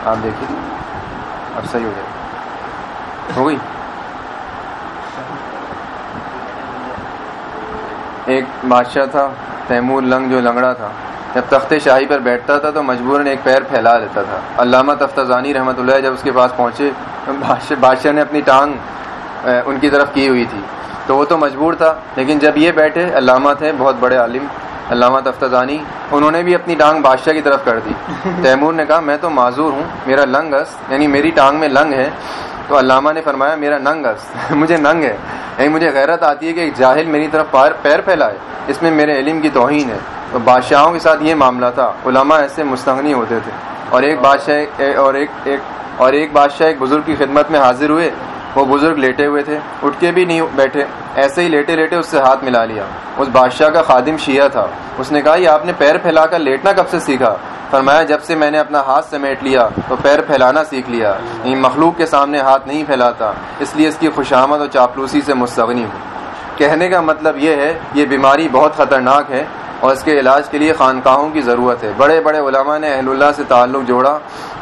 آپ دیکھیے اب صحیح ہو جائے ہو گئی؟ ایک بادشاہ تھا، تیمور لنگ جو لنگڑا تھا۔ جب تخت شاہی پر بیٹھتا تھا تو مجبوراً ایک پیر پھیلا لیتا تھا۔ علامہ تفتانی رحمۃ اللہ جب اس کے پاس پہنچے، بادشاہ نے اپنی ٹانگ ان کی طرف کی ہوئی تھی۔ تو وہ تو مجبور تھا، لیکن جب یہ بیٹھے، علامہ تھے، بہت بڑے عالم۔ علامہ تفتانی انہوں نے بھی اپنی ٹانگ بادشاہ کی طرف کر دی۔ تیمور نے کہا، میں تو معذور ہوں، میرا لنگ یعنی میری ٹانگ میں لنگ ہے۔ تو علامہ نے فرمایا، میرا ننگ مجھے ننگ ہے۔ یعنی مجھے غیرت آتی ہے کہ ایک جاہل میری طرف پیر پھیلائے۔ اس میں میرے علم کی توہین ہے۔ تو بادشاہوں کے ساتھ یہ معاملہ تھا۔ علماء ایسے مستغنی ہوتے تھے۔ اور ایک بادشاہ، اور ایک ایک، اور ایک بادشاہ ایک بزرگ کی خدمت میں حاضر ہوئے۔ وہ بزرگ لیٹے ہوئے تھے، اٹھ کے بھی نہیں بیٹھے، ایسے ہی لیٹے لیٹے اس سے ہاتھ ملا لیا۔ اس بادشاہ کا خادم شیعہ تھا۔ اس نے کہا، یہ آپ نے پیر پھیلا کر لیٹنا کب سے سیکھا؟ فرمایا، جب سے میں نے اپنا ہاتھ سمیٹ لیا تو پیر پھیلانا سیکھ لیا۔ یعنی مخلوق کے سامنے ہاتھ نہیں پھیلاتا، اس لیے اس کی خوشامد اور چاپلوسی سے مستغنی ہوں۔ کہنے کا مطلب یہ ہے، یہ بیماری بہت خطرناک ہے۔ اور اس کے علاج کے لیے خانقاہوں کی ضرورت ہے۔ بڑے بڑے علماء نے اہل اللہ سے تعلق جوڑا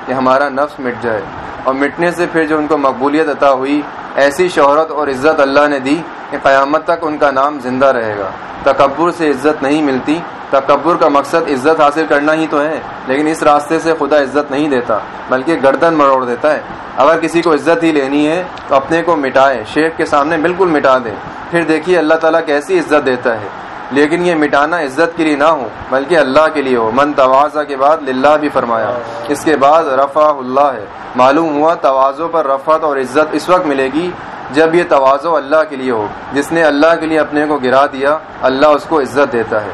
کہ ہمارا نفس مٹ جائے۔ اور مٹنے سے پھر جو ان کو مقبولیت عطا ہوئی، ایسی شہرت اور عزت اللہ نے دی کہ قیامت تک ان کا نام زندہ رہے گا۔ تکبر سے عزت نہیں ملتی۔ تکبر کا مقصد عزت حاصل کرنا ہی تو ہے، لیکن اس راستے سے خدا عزت نہیں دیتا، بلکہ گردن مروڑ دیتا ہے۔ اگر کسی کو عزت ہی لینی ہے تو اپنے کو مٹائے، شیخ کے سامنے بالکل مٹا دے۔ پھر دیکھیے اللہ تعالیٰ کیسی عزت دیتا ہے۔ لیکن یہ مٹانا عزت کے لیے نہ ہو، بلکہ اللہ کے لیے ہو۔ من توازہ کے بعد للہ بھی فرمایا۔ اس کے بعد رفع اللہ ہے۔ معلوم ہوا توازوں پر رفعت اور عزت اس وقت ملے گی جب یہ توازو اللہ کے لیے ہو۔ جس نے اللہ کے لیے اپنے کو گرا دیا، اللہ اس کو عزت دیتا ہے۔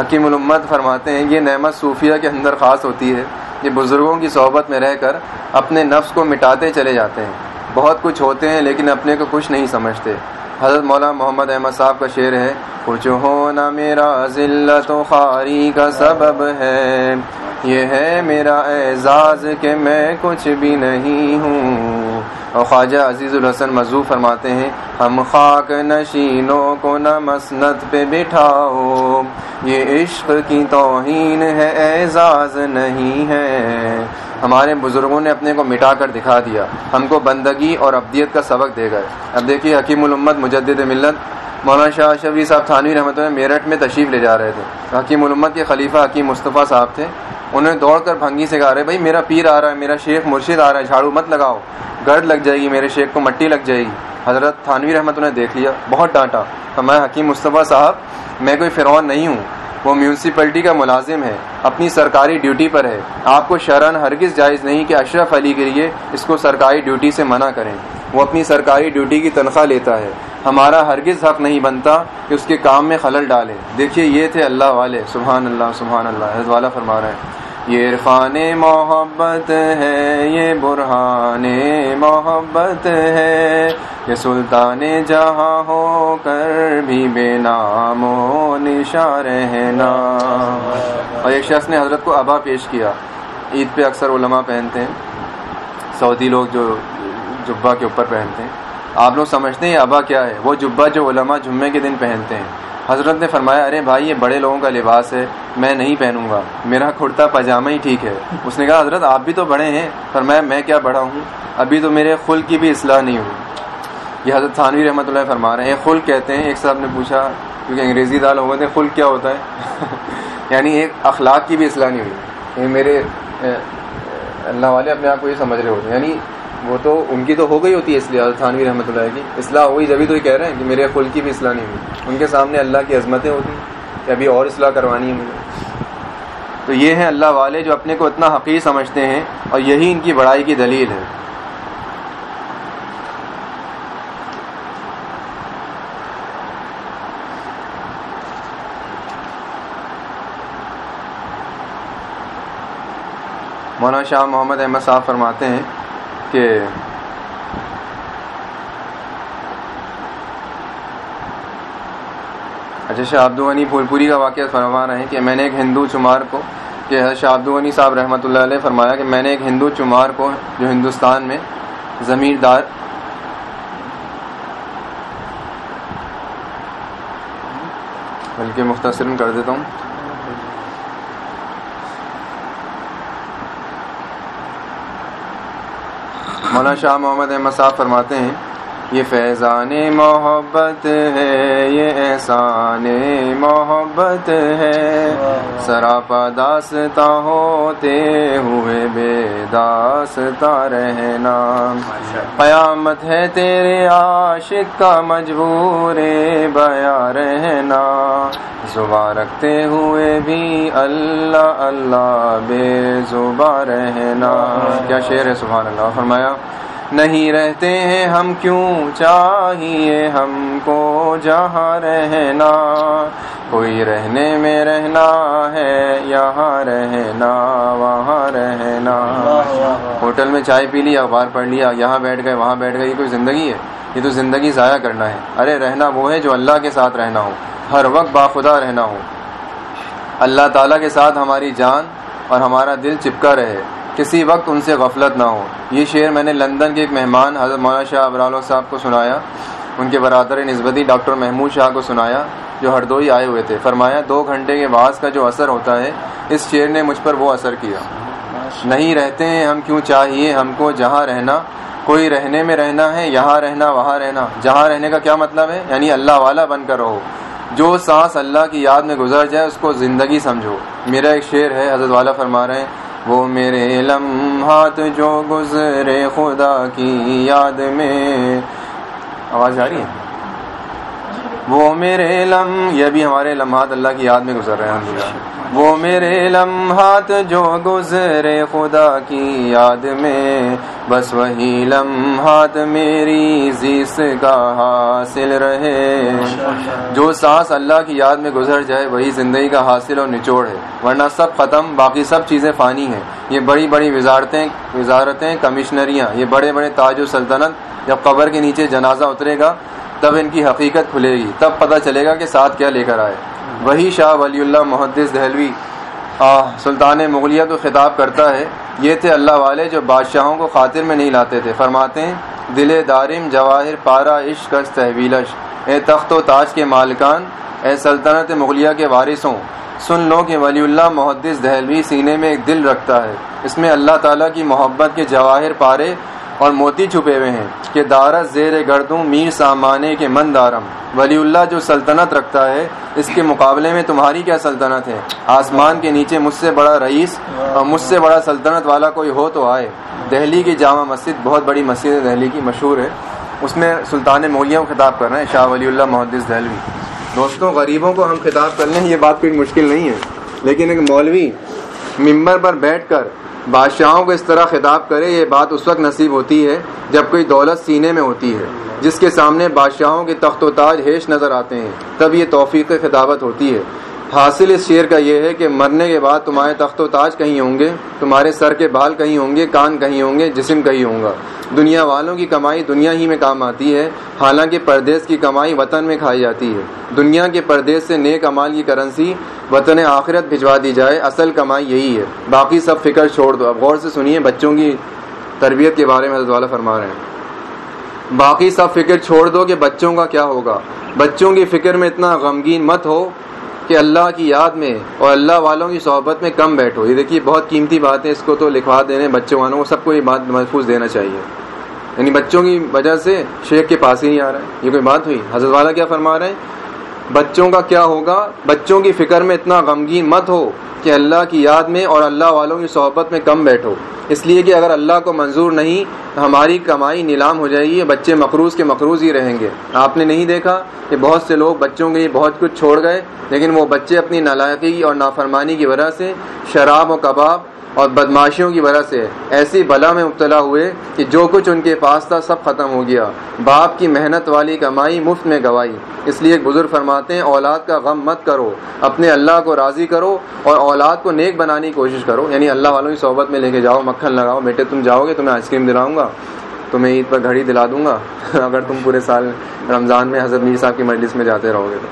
حکیم الامت فرماتے ہیں، یہ نعمت صوفیہ کے اندر خاص ہوتی ہے۔ یہ بزرگوں کی صحبت میں رہ کر اپنے نفس کو مٹاتے چلے جاتے ہیں۔ بہت کچھ ہوتے ہیں لیکن اپنے کو کچھ نہیں سمجھتے۔ حضرت مولانا محمد احمد صاحب کا شعر ہے کچھ ہونا میرا ذلت و خاری کا سبب ہے۔ یہ ہے میرا اعزاز کہ میں کچھ بھی نہیں ہوں۔ اور خواجہ عزیز الحسن مزو فرماتے ہیں، ہم خاک نشینوں کو نہ مسنت پہ بٹھاؤ۔ یہ عشق کی توہین ہے، اعزاز نہیں ہے۔ ہمارے بزرگوں نے اپنے کو مٹا کر دکھا دیا۔ ہم کو بندگی اور ابدیت کا سبق دے گئے۔ اب دیکھیے حکیم الامت مجدد ملت۔ مولانا شاہ شفیع صاحب تھانوی رحمۃ اللہ میرٹھ میں تشریف لے جا رہے تھے۔ حکیم الامت کے خلیفہ حکیم مصطفیٰ صاحب تھے۔ انہوں نے دوڑ کر بھنگی سے کہا رہے بھائی، میرا پیر آ رہا ہے، میرا شیخ مرشد آ رہا ہے، جھاڑو مت لگاؤ۔ گرد لگ جائے گی، میرے شیخ کو مٹی لگ جائے گی۔ حضرت تھانوی رحمت انہیں دیکھ لیا، بہت ڈانٹا۔ تو میں حکیم مصطفیٰ صاحب، میں کوئی فرعون نہیں ہوں۔ وہ میونسپلٹی کا ملازم ہے، اپنی سرکاری ڈیوٹی پر ہے۔ آپ کو شرن ہرگز جائز نہیں کہ اشرف علی کے لیے اس کو سرکاری ڈیوٹی سے منع کریں۔ وہ اپنی سرکاری ڈیوٹی کی تنخواہ لیتا ہے۔ ہمارا ہرگز حق نہیں بنتا کہ اس کے کام میں خلل ڈالے۔ دیکھیے یہ تھے اللہ والے۔ سبحان اللہ سبحان اللہ۔ حضوالہ والا فرما رہے ہیں۔ یہ عرفان محبت ہے، یہ برہان محبت ہے۔ یہ سلطان جہاں ہو کر بھی بے نام و نشا رہنا اور ایک شخص نے حضرت کو ابا پیش کیا۔ عید پہ اکثر علماء پہنتے ہیں۔ سعودی لوگ جو جبا کے اوپر پہنتے ہیں۔ آپ لوگ سمجھتے ہیں ابا کیا ہے؟ وہ جبا جو علماء جمعے کے دن پہنتے ہیں۔ حضرت نے فرمایا، ارے بھائی، یہ بڑے لوگوں کا لباس ہے، میں نہیں پہنوں گا۔ میرا کرتا پاجامہ ہی ٹھیک ہے۔ اس نے کہا، حضرت، آپ بھی تو بڑے ہیں۔ فرمایا، میں کیا بڑا ہوں؟ ابھی تو میرے خل کی بھی اصلاح نہیں ہوئی۔ یہ حضرت تھانوی رحمۃ اللہ فرما رہے ہیں۔ خل کہتے ہیں، ایک صاحب نے پوچھا، کیونکہ انگریزی دال ہو گئے تھے خل کیا ہوتا ہے؟ یعنی ایک اخلاق کی بھی اصلاح نہیں ہوئی۔ یہ میرے اللہ والے اپنے آپ کو یہ سمجھ رہے ہوتے ہیں۔ یعنی وہ تو ان کی تو ہو گئی ہوتی ہے اس لیے تھانوی رحمۃ اللہ کی۔ اصلاح ہوئی، جبھی تو یہ کہہ رہے ہیں کہ میرے خل کی بھی اصلاح نہیں ہوئی۔ ان کے سامنے اللہ کی عظمتیں ہوتی کہ ابھی اور اصلاح کروانی ہے مجھے۔ تو یہ ہیں اللہ والے جو اپنے کو اتنا حقیق سمجھتے ہیں اور یہی ان کی بڑائی کی دلیل ہے۔ مولانا شاہ محمد احمد صاحب فرماتے ہیں کہ اچھا شاہ عبد غنی پھول پوری کا واقعہ فرما رہے ہیں کہ میں نے ایک ہندو چمار کو کہ شاہ عبد غنی صاحب رحمۃ اللہ علیہ فرمایا کہ میں نے ایک ہندو چمار کو جو ہندوستان میں زمیندار بلکہ مختصر کر دیتا ہوں مولانا شاہ محمد احمد صاحب فرماتے ہیں یہ فیضان محبت ہے، یہ احسان محبت ہے۔ سراپا داستا ہوتے ہوئے بے داستا رہنا۔ قیامت ہے تیرے عاشق کا مجبور بیا رہنا۔ زباں رکھتے ہوئے بھی اللہ اللہ بے زباں رہنا۔ کیا شعر ہے؟ سبحان اللہ، فرمایا۔ نہیں رہتے ہیں ہم کیوں چاہیے ہم کو جہاں رہنا؟ کوئی رہنے میں رہنا ہے، یہاں رہنا، وہاں رہنا۔ ہوٹل میں چائے پی لی، اخبار پڑھ لیا، یہاں بیٹھ گئے، وہاں بیٹھ گئے، یہ کوئی زندگی ہے؟ یہ تو زندگی ضائع کرنا ہے۔ ارے، رہنا وہ ہے جو اللہ کے ساتھ رہنا ہو۔ ہر وقت باخدا رہنا ہو۔ اللہ تعالیٰ کے ساتھ ہماری جان اور ہمارا دل چپکا رہے۔ کسی وقت ان سے غفلت نہ ہو۔ یہ شعر میں نے لندن کے ایک مہمان، حضرت مولانا شاہ ابرال صاحب کو سنایا۔ ان کے برادر نسبتی ڈاکٹر محمود شاہ کو سنایا، جو ہردوئی آئے ہوئے تھے۔ فرمایا، دو گھنٹے کے بعد کا جو اثر ہوتا ہے، اس شعر نے مجھ پر وہ اثر کیا۔ نہیں رہتے ہیں، ہم کیوں چاہیے؟ ہم کو جہاں رہنا، کوئی رہنے میں رہنا ہے، یہاں رہنا، وہاں رہنا۔ جہاں رہنے کا کیا مطلب ہے؟ یعنی اللہ والا بن کر رہو۔ جو سانس اللہ کی یاد میں گزر جائے، اس کو زندگی سمجھو۔ میرا ایک شعر ہے، حضرت والا فرما رہے ہیں وہ میرے لمحات جو گزرے خدا کی یاد میں۔ آواز آ رہی ہے؟ وہ میرے لم، یہ بھی ہمارے لمحات اللہ کی یاد میں گزر رہے ہیں وہ میرے لمحات جو گزرے خدا کی یاد میں، بس وہی لمحات میری زیس کا حاصل رہے۔ جو سانس اللہ کی یاد میں گزر جائے، وہی زندگی کا حاصل اور نچوڑ ہے۔ ورنہ سب ختم، باقی سب چیزیں فانی ہیں۔ یہ بڑی بڑی وزارتیں وزارتیں، کمشنریاں، یہ بڑے بڑے تاج و سلطنت جب قبر کے نیچے جنازہ اترے گا تب ان کی حقیقت کھلے گی۔ تب پتہ چلے گا کہ ساتھ کیا لے کر آئے۔ وہی شاہ ولی اللہ محدث دہلوی سلطان مغلیہ کو خطاب کرتا ہے، یہ تھے اللہ والے جو بادشاہوں کو خاطر میں نہیں لاتے تھے۔ فرماتے ہیں، دل دارم جواہر پارا عشق تحویلش۔ اے تخت و تاج کے مالکان، اے سلطنت مغلیہ کے وارثوں، سن لو کہ ولی اللہ محدث دہلوی سینے میں ایک دل رکھتا ہے۔ اس میں اللہ تعالیٰ کی محبت کے جواہر پارے اور موتی چھپے ہوئے ہیں کہ دارت زیر گردوں میر سامانے کے من دارم ولی اللہ جو سلطنت رکھتا ہے، اس کے مقابلے میں تمہاری کیا سلطنت ہے؟ آسمان کے نیچے مجھ سے بڑا رئیس اور مجھ سے بڑا سلطنت والا کوئی ہو تو آئے۔ دہلی کی جامع مسجد بہت بڑی مسجد ہے، دہلی کی مشہور ہے۔ اس میں سلطان مولیہ کو خطاب کر رہے ہیں شاہ ولی اللہ محدث دہلوی۔ دوستوں، غریبوں کو ہم خطاب کر لیں یہ بات کوئی مشکل نہیں ہے۔ لیکن ایک مولوی ممبر پر بیٹھ کر بادشاہوں کو اس طرح خطاب کرے، یہ بات اس وقت نصیب ہوتی ہے جب کوئی دولت سینے میں ہوتی ہے، جس کے سامنے بادشاہوں کے تخت و تاج ہیش نظر آتے ہیں، تب یہ توفیق خطابت ہوتی ہے۔ حاصل اس شعر کا یہ ہے کہ مرنے کے بعد تمہارے تخت و تاج کہیں ہوں گے، تمہارے سر کے بال کہیں ہوں گے، کان کہیں ہوں گے، جسم کہیں ہوں گا۔ دنیا والوں کی کمائی دنیا ہی میں کام آتی ہے، حالانکہ پردیس کی کمائی وطن میں کھائی جاتی ہے۔ دنیا کے پردیس سے نیک امال کی کرنسی وطن آخرت بھجوا دی جائے، اصل کمائی یہی ہے۔ باقی سب فکر چھوڑ دو۔ اب غور سے سنیے، بچوں کی تربیت کے بارے میں حضرت والا فرما رہے ہیں۔ باقی سب فکر چھوڑ دو کہ بچوں کا کیا ہوگا۔ بچوں کی فکر میں اتنا غمگین مت ہو۔ کہ اللہ کی یاد میں اور اللہ والوں کی صحبت میں کم بیٹھو۔ یہ دیکھیے، بہت قیمتی بات ہے اس کو تو لکھوا دینے بچوں والوں کو سب کو یہ بات محفوظ دینا چاہیے۔ یعنی بچوں کی وجہ سے شیخ کے پاس ہی نہیں آ رہا ہے۔ یہ کوئی بات ہوئی؟ حضرت والا کیا فرما رہے ہیں؟ بچوں کا کیا ہوگا؟ بچوں کی فکر میں اتنا غمگین مت ہو کہ اللہ کی یاد میں اور اللہ والوں کی صحبت میں کم بیٹھو۔ اس لیے کہ اگر اللہ کو منظور نہیں تو ہماری کمائی نیلام ہو جائے گی بچے مقروض کے مقروض ہی رہیں گے۔ آپ نے نہیں دیکھا کہ بہت سے لوگ بچوں کے لیے بہت کچھ چھوڑ گئے، لیکن وہ بچے اپنی نالائقی اور نافرمانی کی وجہ سے شراب و کباب اور بدماشیوں کی وجہ سے ایسی بلا میں مبتلا ہوئے کہ جو کچھ ان کے پاس تھا سب ختم ہو گیا۔ باپ کی محنت والی کمائی مفت میں گوائی۔ اس لیے بزرگ فرماتے ہیں، اولاد کا غم مت کرو، اپنے اللہ کو راضی کرو اور اولاد کو نیک بنانے کی کوشش کرو۔ یعنی اللہ والوں کی صحبت میں لے کے جاؤ، مکھن لگاؤ، بیٹے تم جاؤ گے تمہیں آئس کریم دلاؤں گا، تمہیں عید پر گھڑی دلا دوں گا۔ اگر تم پورے سال رمضان میں حضرت میر صاحب کی مجلس میں جاتے رہو گے تو۔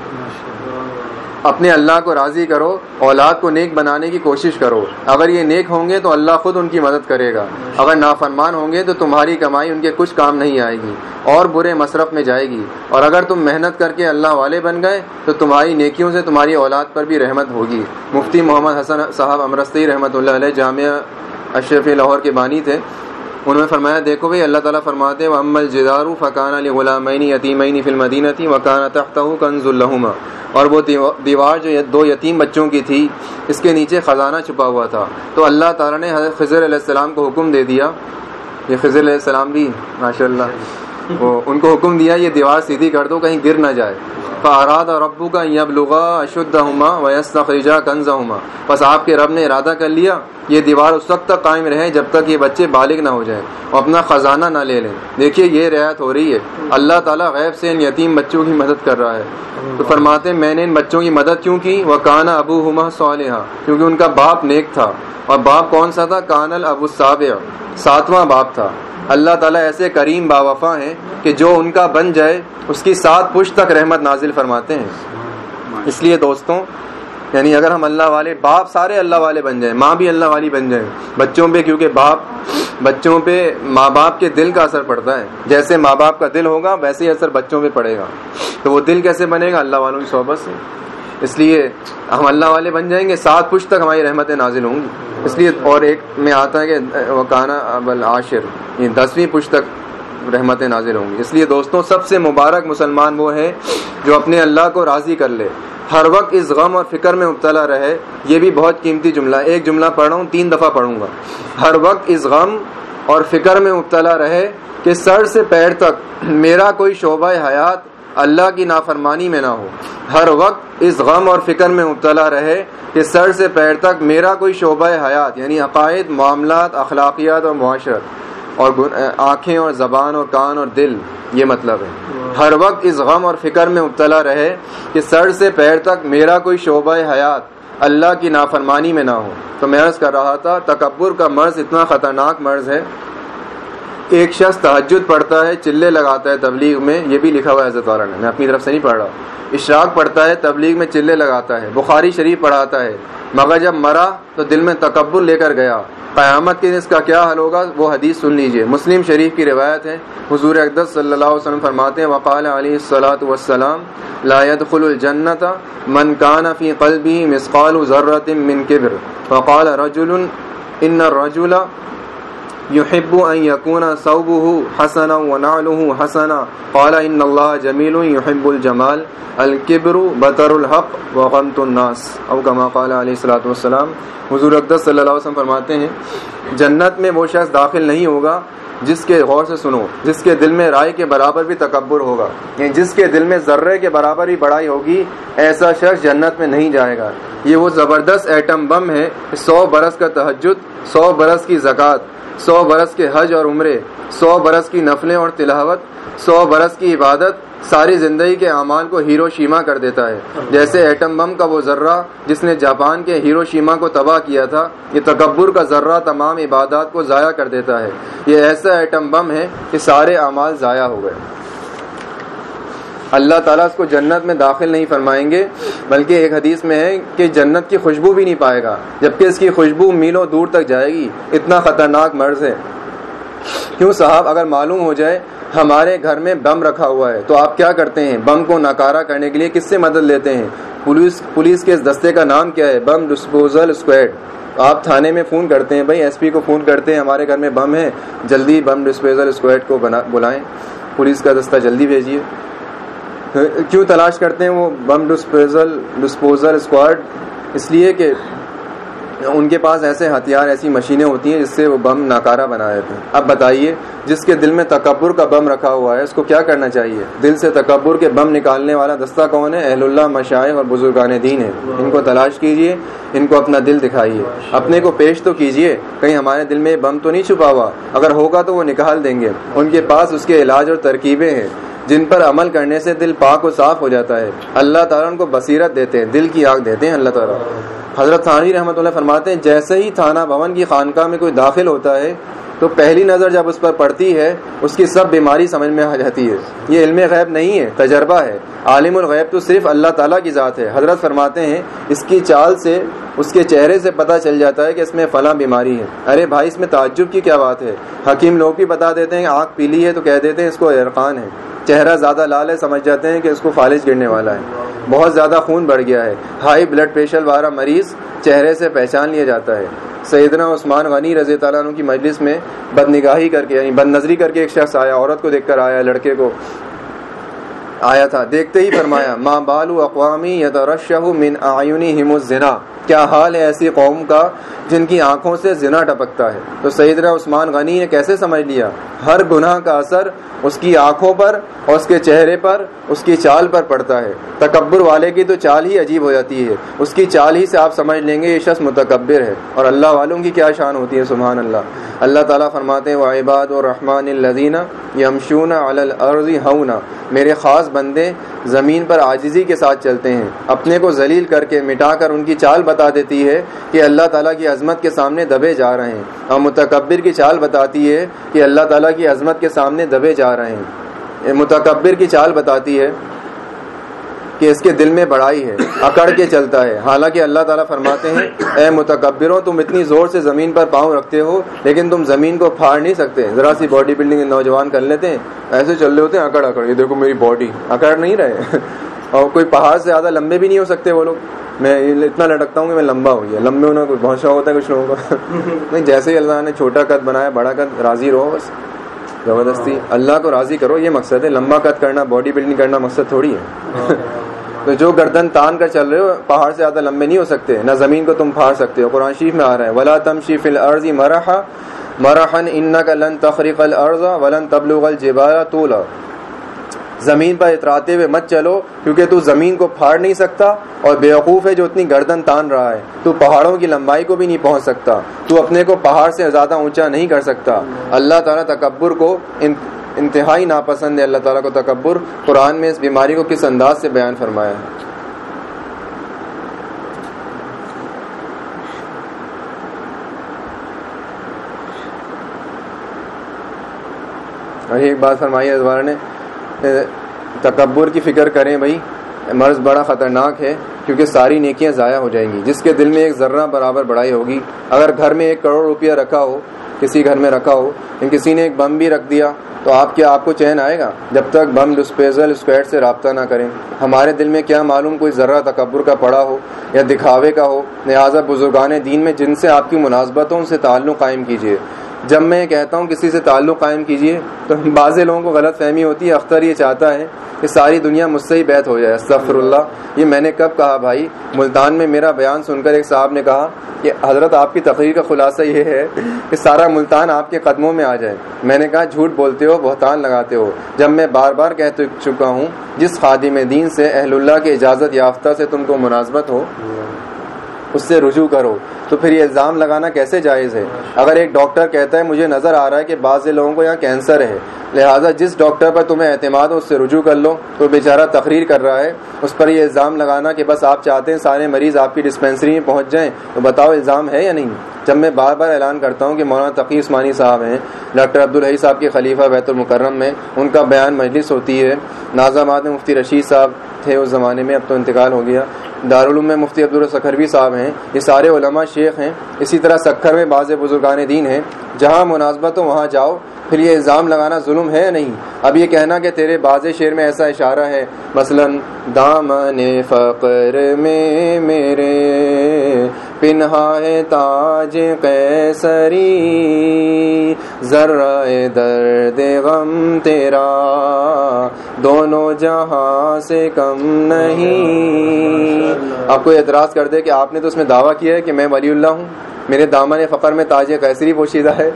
اپنے اللہ کو راضی کرو، اولاد کو نیک بنانے کی کوشش کرو۔ اگر یہ نیک ہوں گے تو اللہ خود ان کی مدد کرے گا۔ اگر نافرمان ہوں گے تو تمہاری کمائی ان کے کچھ کام نہیں آئے گی، اور برے مصرف میں جائے گی۔ اور اگر تم محنت کر کے اللہ والے بن گئے تو تمہاری نیکیوں سے تمہاری اولاد پر بھی رحمت ہوگی۔ مفتی محمد حسن صاحب امرستی رحمۃ اللہ علیہ جامعہ اشرف لاہور کے بانی تھے۔ انہوں نے فرمایا، دیکھو بھائی، اللہ تعالیٰ فرماتے وہ امل جدارو فقان علی غلامین یتیمین فلم دینتی وقان تختہ کنز الحما اور وہ دیوار جو دو یتیم بچوں کی تھی، اس کے نیچے خزانہ چھپا ہوا تھا۔ تو اللہ تعالیٰ نے حضرت خضر علیہ السلام کو حکم دے دیا۔ یہ خضر علیہ السلام بھی ماشاء اللہ وہ ان کو حکم دیا، یہ دیوار سیدھی کر دو، کہیں گر نہ جائے۔ فاراد اور ابو کا یب لغا اشد ہما ویس خریجا کنزا ہما بس آپ کے رب نے ارادہ کر لیا یہ دیوار اس وقت تک قائم رہے جب تک یہ بچے بالغ نہ ہو جائیں اور اپنا خزانہ نہ لے لیں۔ دیکھیے یہ رعایت ہو رہی ہے۔ اللہ تعالیٰ غیب سے ان یتیم بچوں کی مدد کر رہا ہے۔ تو فرماتے میں نے ان بچوں کی مدد کیوں کی؟ وہ کانا ابو ہما صالحہ کیونکہ ان کا باپ نیک تھا۔ اور باپ کون سا تھا؟ کانل ابو صاب ساتواں باپ تھا۔ اللہ تعالیٰ ایسے کریم با وفا ہیں کہ جو ان کا بن جائے، اس کی سات پشت تک رحمت نازل فرماتے ہیں۔ اس لیے دوستوں یعنی اگر ہم اللہ والے باپ سارے اللہ والے بن جائیں، ماں بھی اللہ والی بن جائیں، بچوں پہ کیونکہ باپ، بچوں پہ ماں باپ کے دل کا اثر پڑتا ہے۔ جیسے ماں باپ کا دل ہوگا، ویسے ہی اثر بچوں پہ پڑے گا۔ تو وہ دل کیسے بنے گا؟ اللہ والوں کی صحبت سے۔ اس لیے ہم اللہ والے بن جائیں گے، سات پشت تک ہماری رحمتیں نازل ہوں گی۔ اس لیے اور ایک میں آتا ہے کہ، وہ ابل عاشر یہ دسویں پشت تک رحمتیں نازل ہوں گی۔ اس لیے دوستوں، سب سے مبارک مسلمان وہ ہے جو اپنے اللہ کو راضی کر لے۔ ہر وقت اس غم اور فکر میں مبتلا رہے۔ یہ بھی بہت قیمتی جملہ۔ ایک جملہ پڑھا ہوں تین دفعہ پڑھوں گا۔ ہر وقت اس غم اور فکر میں مبتلا رہے کہ سر سے پیر تک میرا کوئی شعبہ حیات اللہ کی نافرمانی میں نہ ہو۔ ہر وقت اس غم اور فکر میں مبتلا رہے کہ سر سے پیر تک میرا کوئی شعبہ حیات یعنی عقائد، معاملات، اخلاقیات اور معاشرت اور آنکھیں اور زبان اور کان اور دل، یہ مطلب ہے۔ ہر وقت اس غم اور فکر میں مبتلا رہے کہ سر سے پیر تک میرا کوئی شعبہ حیات اللہ کی نافرمانی میں نہ ہو۔ تو میں عرض کر رہا تھا، تکبر کا مرض اتنا خطرناک مرض ہے ایک شخص تحجد پڑھتا ہے، چلے لگاتا ہے تبلیغ میں، یہ بھی لکھا ہوا ہے حضرت والا نے۔ میں اپنی طرف سے نہیں پڑھ رہا اشراق پڑھتا ہے، تبلیغ میں چلے لگاتا ہے۔ بخاری شریف پڑھاتا ہے۔ مگر جب مرا تو دل میں تکبر لے کر گیا۔ قیامت کے اس کا کیا حل ہوگا؟ وہ حدیث سن لیجیے۔ مسلم شریف کی روایت ہے، حضور اقدس صلی اللہ علیہ وسلم فرماتے ہیں، وقال علیہ السلاۃ وسلام لا يدخل الجنت من كان في قلبه مثقال ذره من كبر۔ وقال رجل ان الرجل يحب ان يكون صوبه حسنا ونعله حسنا. قال ان الله جميل يحب الجمال. الكبر بطر الحق وغمت الناس. او كما قال عليه الصلاه والسلام. حضور اقدس صلی اللہ علیہ وسلم فرماتے ہیں، جنت میں وہ شخص داخل نہیں ہوگا جس کے غور سے سنو، جس کے دل میں رائے کے برابر بھی تکبر ہوگا یعنی جس کے دل میں ذرے کے برابر بھی بڑائی ہوگی، ایسا شخص جنت میں نہیں جائے گا۔ یہ وہ زبردست ایٹم بم ہے، سو برس کا تحجد سو برس کی زکوٰۃ۔ سو برس کے حج اور عمرے، سو برس کی نفلیں اور تلاوت، سو برس کی عبادت ساری زندگی کے اعمال کو ہیرو شیما کر دیتا ہے۔ جیسے ایٹم بم کا وہ ذرہ جس نے جاپان کے ہیرو شیما کو تباہ کیا تھا، یہ تکبر کا ذرہ تمام عبادات کو ضائع کر دیتا ہے۔ یہ ایسا ایٹم بم ہے کہ سارے اعمال ضائع ہو گئے۔ اللہ تعالیٰ اس کو جنت میں داخل نہیں فرمائیں گے، بلکہ ایک حدیث میں ہے کہ جنت کی خوشبو بھی نہیں پائے گا، جبکہ اس کی خوشبو میلوں دور تک جائے گی۔ اتنا خطرناک مرض ہے۔ کیوں صاحب؟ اگر معلوم ہو جائے، ہمارے گھر میں بم رکھا ہوا ہے، تو آپ کیا کرتے ہیں؟ بم کو ناکارہ کرنے کے لیے کس سے مدد لیتے ہیں؟ پولیس پولیس کے اس دستے کا نام کیا ہے؟ بم ڈسپوزل اسکواڈ آپ تھانے میں فون کرتے ہیں، بھائی، ایس پی کو فون کرتے ہیں، ہمارے گھر میں بم ہے۔ جلدی بم ڈسپوزل اسکواڈ کو بلائیں۔ پولیس کا دستہ جلدی بھیجیے۔ کیوں تلاش کرتے ہیں وہ؟ بم ڈسپوزل ڈسپوزل اسکواڈ اس لیے کہ ان کے پاس ایسے ہتھیار، ایسی مشینیں ہوتی ہیں جس سے وہ بم ناکارہ بنا دیتے ہیں۔ اب بتائیے، جس کے دل میں تکبر کا بم رکھا ہوا ہے، اس کو کیا کرنا چاہیے؟ دل سے تکبر کے بم نکالنے والا دستہ کون ہے؟ اہل اللہ مشائق اور بزرگان دین ہے ان کو تلاش کیجیے، ان کو اپنا دل دکھائیے۔ اپنے کو پیش تو کیجیے، کہیں ہمارے دل میں بم تو نہیں چھپا ہوا۔ اگر ہوگا تو وہ نکال دیں گے۔ ان کے پاس اس کے علاج اور ترکیبیں ہیں۔ جن پر عمل کرنے سے دل پاک و صاف ہو جاتا ہے۔ اللہ تعالیٰ ان کو بصیرت دیتے ہیں، دل کی آگ دیتے ہیں اللہ تعالیٰ۔ حضرت ثانی رحمۃ اللہ فرماتے ہیں، جیسے ہی تھانہ بھون کی خانقاہ میں کوئی داخل ہوتا ہے، تو پہلی نظر جب اس پر پڑتی ہے، اس کی سب بیماری سمجھ میں آ جاتی ہے۔ یہ علم غیب نہیں ہے، تجربہ ہے۔ عالم الغیب تو صرف اللہ تعالیٰ کی ذات ہے۔ حضرت فرماتے ہیں، اس کی چال سے، اس کے چہرے سے پتہ چل جاتا ہے کہ اس میں فلاں بیماری ہے۔ ارے بھائی، اس میں تعجب کی کیا بات ہے؟ حکیم لوگ بھی بتا دیتے ہیں، آنکھ پیلی ہے تو کہہ دیتے ہیں، اس کو ارقان ہے۔ چہرہ زیادہ لال ہے، سمجھ جاتے ہیں کہ اس کو فالج گرنے والا ہے۔ بہت زیادہ خون بڑھ گیا ہے۔ ہائی بلڈ پریشر والا مریض چہرے سے پہچان لیا جاتا ہے۔ سیدنا عثمان غنی رضی تعالیٰ عنہ کی مجلس میں بد نگاہی کر کے یعنی بد نظری کر کے ایک شخص آیا، عورت کو دیکھ کر آیا، لڑکے کو۔ آیا تھا۔ دیکھتے ہی فرمایا ماں بالو اقوامی یا من آئونی ہم الزنا کیا حال ہے ایسی قوم کا جن کی آنکھوں سے زنا ٹپکتا ہے؟ تو سیدنا عثمان غنی نے کیسے سمجھ لیا؟ ہر گناہ کا اثر اس کی آنکھوں پر اور اس کے چہرے پر، اس کی چال پر پڑتا ہے۔ تکبر والے کی تو چال ہی عجیب ہو جاتی ہے۔ اس کی چال ہی سے آپ سمجھ لیں گے، یہ شخص متکبر ہے۔ اور اللہ والوں کی کیا شان ہوتی ہے، سبحان اللہ۔ اللہ تعالیٰ فرماتے ہیں، وعباد و رحمان الدینہ یمشون الرضی ہونا میرے خاص بندے زمین پر عاجزی کے ساتھ چلتے ہیں۔ اپنے کو ذلیل کر کے مٹا کر ان کی چال بتا دیتی ہے کہ اللہ تعالیٰ کی عظمت کے سامنے دبے جا رہے ہیں۔ اور متکبر کی چال بتاتی ہے کہ اللہ تعالیٰ کی عظمت کے سامنے دبے جا رہے ہیں۔ متکبر کی چال بتاتی ہے کہ اس کے دل میں بڑائی ہے اکڑ کے چلتا ہے۔ حالانکہ اللہ تعالیٰ فرماتے ہیں اے متکبروں تم اتنی زور سے زمین پر پاؤں رکھتے ہو لیکن تم زمین کو پھاڑ نہیں سکتے۔ ذرا سی باڈی بلڈنگ نوجوان کر لیتے ہیں۔ ایسے چل رہے ہوتے ہیں اکڑ اکڑ۔ یہ دیکھو میری باڈی اکڑ نہیں رہے۔ اور کوئی پہاڑ سے زیادہ لمبے بھی نہیں ہو سکتے وہ لوگ۔ میں اتنا لٹکتا ہوں کہ میں لمبا ہو گیا لمبے ہونا کوئی بہت شوق ہوتا ہے کچھ لوگوں کا نہیں جیسے ہی اللہ نے چھوٹا قد بنایا بڑا قد راضی رہو بس۔ زبردستی۔ اللہ کو راضی کرو یہ مقصد ہے۔ لمبا قد کرنا باڈی بلڈنگ کرنا مقصد تھوڑی ہے۔ تو جو گردن تان کر چل رہے ہو پہاڑ سے زیادہ لمبے نہیں ہو سکتے نہ زمین کو تم پھاڑ سکتے ہو۔ قرآن شریف میں آ رہا ہے ولا تم شیف العرضی مرحا مرحن ان کا لن تخریق العرض ولن تبلغ الجبال طولا زمین پر اتراتے ہوئے مت چلو، کیونکہ تو زمین کو پھاڑ نہیں سکتا اور بیوقوف ہے جو اتنی گردن تان رہا ہے۔ تو پہاڑوں کی لمبائی کو بھی نہیں پہنچ سکتا۔ تو اپنے کو پہاڑ سے زیادہ اونچا نہیں کر سکتا۔ اللہ تعالیٰ تکبر کو انتہائی ناپسند ہے۔ اللہ تعالیٰ کو تکبر قرآن میں اس بیماری کو کس انداز سے بیان فرمایا ہے؟ اور ایک بات فرمائی ہے نے تکبر کی فکر کریں بھائی، مرض بڑا خطرناک ہے، کیونکہ ساری نیکیاں ضائع ہو جائیں گی۔ جس کے دل میں ایک ذرہ برابر بڑھائی ہوگی، اگر گھر میں ایک کروڑ روپیہ رکھا ہو، کسی گھر میں رکھا ہو، لیکن کسی نے ایک بم بھی رکھ دیا، تو آپ کیا آپ کو چین آئے گا جب تک بم ڈسپیزل اسکویٹ سے رابطہ نہ کریں۔ ہمارے دل میں کیا معلوم کوئی ذرہ تکبر کا پڑا ہو یا دکھاوے کا ہو؟ لہٰذا بزرگان دین میں جن سے آپ کی مناسبت ہو ان سے تعلق قائم کیجیے جب میں کہتا ہوں کسی سے تعلق قائم کیجیے، تو بعض لوگوں کو غلط فہمی ہوتی ہے، اختر یہ چاہتا ہے کہ ساری دنیا مجھ سے ہی بیت ہو جائے۔ استغفر اللہ یہ میں نے کب کہا بھائی؟ ملتان میں میرا بیان سن کر ایک صاحب نے کہا کہ حضرت آپ کی تقریر کا خلاصہ یہ ہے کہ سارا ملتان آپ کے قدموں میں آ جائے۔ میں نے کہا، جھوٹ بولتے ہو، بہتان لگاتے ہو۔ جب میں بار بار کہہ چکا ہوں، جس خادم دین سے، اہل اللہ کی اجازت یافتہ سے تم کو مناسبت ہو اس سے رجوع کرو۔ تو پھر یہ الزام لگانا کیسے جائز ہے؟ اگر ایک ڈاکٹر کہتا ہے، مجھے نظر آ رہا ہے کہ بعض لوگوں کو یہاں کینسر ہے۔ لہٰذا جس ڈاکٹر پر تمہیں اعتماد ہو اس سے رجوع کر لو۔ تو بیچارہ تقریر کر رہا ہے۔ اس پر یہ الزام لگانا کہ بس آپ چاہتے ہیں سارے مریض آپ کی ڈسپینسری میں پہنچ جائیں۔ تو بتاؤ، الزام ہے یا نہیں؟ جب میں بار بار اعلان کرتا ہوں کہ مولانا تقی عثمانی صاحب ہیں، ڈاکٹر عبدالحی صاحب کے خلیفہ بیت المکرم میں، ان کا بیان مجلس ہوتی ہے۔ نازامات مفتی رشید صاحب تھے اس زمانے میں، اب تو انتقال ہو گیا۔ دارالعلوم میں مفتی عبدالسکھروی صاحب ہیں، یہ سارے علماء شیخ ہیں، اسی طرح سکھر میں بعض بزرگان دین ہیں، جہاں مناسبت ہو وہاں جاؤ، پھر یہ الزام لگانا ظلم ہے یا نہیں؟ اب یہ کہنا کہ تیرے باز شعر میں ایسا اشارہ ہے، مثلا، دامن فقر میں میرے پنہا ہے تاج قیسری ذرا درد غم تیرا، دونوں جہاں سے کم نہیں۔ آپ کو اعتراض کر دے کہ آپ نے تو اس میں دعویٰ کیا ہے کہ میں ولی اللہ ہوں، میرے دامن فقر میں تاج قیسری پوشیدہ ہے۔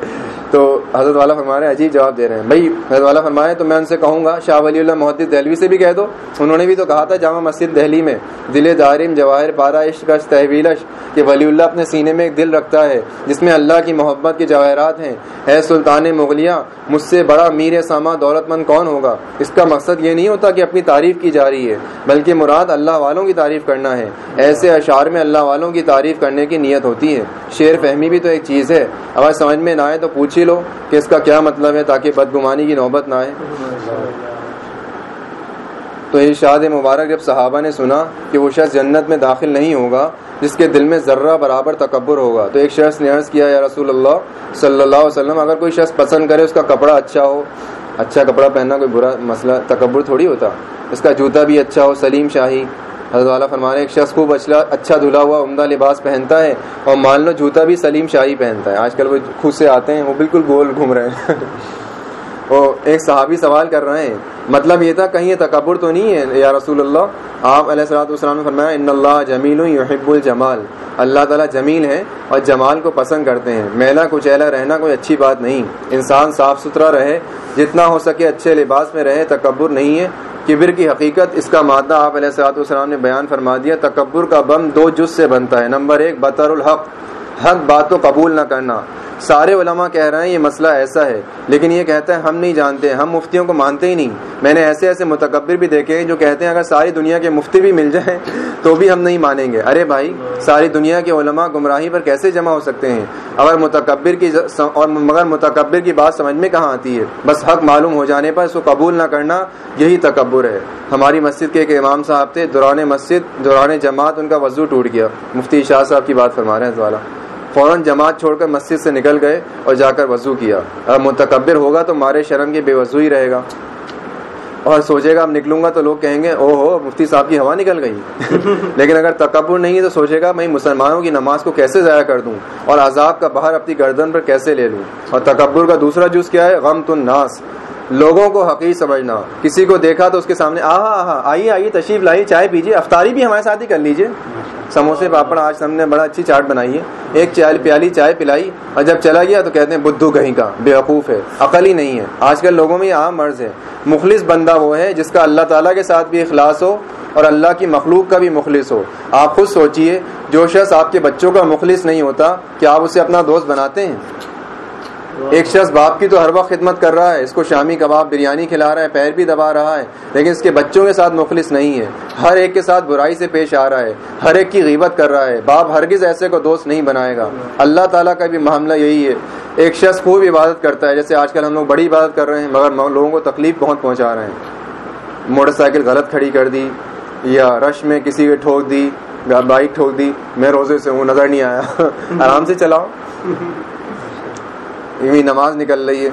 تو حضرت والا فرما رہے ہیں، عجیب جواب دے رہے ہیں۔ بھائی، حضرت والا فرمائے تو میں ان سے کہوں گا، شاہ ولی اللہ محدود دہلوی سے بھی کہہ دو۔ انہوں نے بھی تو کہا تھا جامع مسجد دہلی میں، دل دارم جواہر پارا عشق تحویلش کہ ولی اللہ اپنے سینے میں ایک دل رکھتا ہے، جس میں اللہ کی محبت کے جواہرات ہیں۔ اے سلطان مغلیہ مجھ سے بڑا میر ساما دولت مند کون ہوگا؟ اس کا مقصد یہ نہیں ہوتا کہ اپنی تعریف کی جا رہی ہے، بلکہ مراد اللہ والوں کی تعریف کرنا ہے۔ ایسے اشعار میں اللہ والوں کی تعریف کرنے کی نیت ہوتی ہے۔ شعر فہمی بھی تو ایک چیز ہے۔ اگر سمجھ میں نہ آئے تو پوچھ ہی لو کہ اس کا کیا مطلب ہے تاکہ بدگمانی کی نوبت نہ آئے۔ تو ارشاد مبارک جب صحابہ نے سنا کہ وہ شخص جنت میں داخل نہیں ہوگا، جس کے دل میں ذرہ برابر تکبر ہوگا۔ تو ایک شخص نے عرض کیا، یا رسول اللہ، صلی اللہ علیہ وسلم، اگر کوئی شخص پسند کرے اس کا کپڑا اچھا ہو اچھا کپڑا پہننا کوئی برا مسئلہ، تکبر تھوڑی ہوتا۔ اس کا جوتا بھی اچھا ہو، سلیم شاہی۔ حضرت والا فرمانے ایک شخص خوب اچھا دھلا ہوا، عمدہ لباس پہنتا ہے اور مان لو جوتا بھی سلیم شاہی پہنتا ہے۔ آج کل وہ خود سے آتے ہیں، وہ بالکل گول گھوم رہے ہیں۔ ایک صحابی سوال کر رہے ہیں مطلب یہ تھا کہیں یہ تکبر تو نہیں ہے، یا رسول اللہ؟ آپ علیہ السلاۃ والسلام نے فرمایا، ان اللہ جمیل یحب الجمال اللہ تعالیٰ جمیل ہے اور جمال کو پسند کرتے ہیں۔ میلا کچیلا رہنا کوئی اچھی بات نہیں۔ انسان صاف ستھرا رہے، جتنا ہو سکے اچھے لباس میں رہے، تکبر نہیں ہے۔ کبر کی حقیقت، اس کا مادہ آپ علیہ السلاۃ والسلام نے بیان فرما دیا، تکبر کا بم دو جز سے بنتا ہے۔ نمبر ایک، بطر الحق۔ حق بات کو قبول نہ کرنا۔ سارے علماء کہہ رہے ہیں یہ مسئلہ ایسا ہے، لیکن یہ کہتا ہے ہم نہیں جانتے، ہم مفتیوں کو مانتے ہی نہیں۔ میں نے ایسے ایسے متکبر بھی دیکھے ہیں جو کہتے ہیں اگر ساری دنیا کے مفتی بھی مل جائیں تو بھی ہم نہیں مانیں گے۔ ارے بھائی، ساری دنیا کے علماء گمراہی پر کیسے جمع ہو سکتے ہیں؟ اگر متکبر کی اور مگر متکبر کی بات سمجھ میں کہاں آتی ہے؟ بس حق معلوم ہو جانے پر اس کو قبول نہ کرنا یہی تکبر ہے۔ ہماری مسجد کے ایک امام صاحب تھے، دوران مسجد، دوران جماعت، ان کا وضو ٹوٹ گیا۔ مفتی شاہ صاحب کی بات فرما رہے ہیں والا۔ فوراً جماعت چھوڑ کر مسجد سے نکل گئے اور جا کر وضو کیا۔ اگر متکبر ہوگا تو مارے شرم کی بے وضو ہی رہے گا۔ اور سوچے گا اب نکلوں گا تو لوگ کہیں گے او ہو مفتی صاحب کی ہوا نکل گئی۔ لیکن اگر تکبر نہیں ہے تو سوچے گا میں مسلمانوں کی نماز کو کیسے ضائع کر دوں اور عذاب کا باہر اپنی گردن پر کیسے لے لوں؟ اور تکبر کا دوسرا جز کیا ہے؟ غم تن ناس لوگوں کو حقیق سمجھنا۔ کسی کو دیکھا تو اس کے سامنے، آہا آہا، آئیے آئیے، تشریف لائیے چائے پیجیے، افطاری بھی ہمارے ساتھ ہی کر لیجیے۔ سموسے، پاپڑ، آج ہم نے بڑا اچھی چاٹ بنائی ہے۔ ایک چائے، پیالی چائے پلائی، اور جب چلا گیا تو کہتے ہیں، بدھو کہیں کا، بے وقوف ہے، عقل ہی نہیں ہے۔ آج کل لوگوں میں عام مرض ہے۔ مخلص بندہ وہ ہے جس کا اللہ تعالیٰ کے ساتھ بھی اخلاص ہو اور اللہ کی مخلوق کا بھی مخلص ہو۔ آپ خود سوچئے، جو شخص آپ کے بچوں کا مخلص نہیں ہوتا کہ آپ اسے اپنا دوست بناتے ہیں؟ ایک شخص باپ کی تو ہر وقت خدمت کر رہا ہے، اس کو شامی کباب بریانی کھلا رہا ہے، پیر بھی دبا رہا ہے، لیکن اس کے بچوں کے ساتھ مخلص نہیں ہے۔ ہر ایک کے ساتھ برائی سے پیش آ رہا ہے، ہر ایک کی غیبت کر رہا ہے۔ باپ ہرگز ایسے کو دوست نہیں بنائے گا۔ اللہ تعالیٰ کا بھی معاملہ یہی ہے۔ ایک شخص خوب عبادت کرتا ہے، جیسے آج کل ہم لوگ بڑی عبادت کر رہے ہیں، مگر لوگوں کو تکلیف بہت پہنچا رہے ہیں۔ موٹر سائیکل غلط کھڑی کر دی، یا رش میں کسی کے ٹھوک دی بائک ٹھوک دی، میں روزے سے ہوں، نظر نہیں آیا۔ آرام سے چلاؤ۔ نماز نکل رہی ہے۔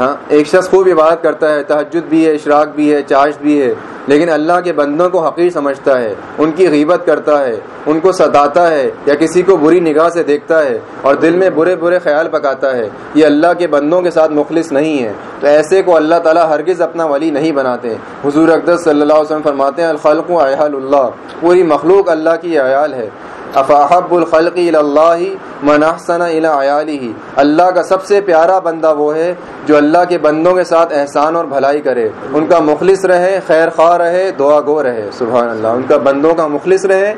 ہاں ایک شخص خوب عبادت کرتا ہے تحجد بھی ہے، اشراق بھی ہے، چاشت بھی ہے، لیکن اللہ کے بندوں کو حقیر سمجھتا ہے، ان کی غیبت کرتا ہے، ان کو ستاتا ہے یا کسی کو بری نگاہ سے دیکھتا ہے اور دل میں برے برے خیال پکاتا ہے۔ یہ اللہ کے بندوں کے ساتھ مخلص نہیں ہے۔ تو ایسے کو اللہ تعالیٰ ہرگز اپنا ولی نہیں بناتے۔ حضور اقدس صلی اللہ علیہ وسلم فرماتے ہیں، الخلق و اللہ۔ پوری مخلوق اللہ کی عیال ہے۔ افاحب الخلقی اللہ منحسن عیالی اللہ کا سب سے پیارا بندہ وہ ہے جو اللہ کے بندوں کے ساتھ احسان اور بھلائی کرے۔ ان کا مخلص رہے خیر خواہ رہے دعا گو رہے۔ سبحان اللہ۔ ان کا بندوں کا مخلص رہے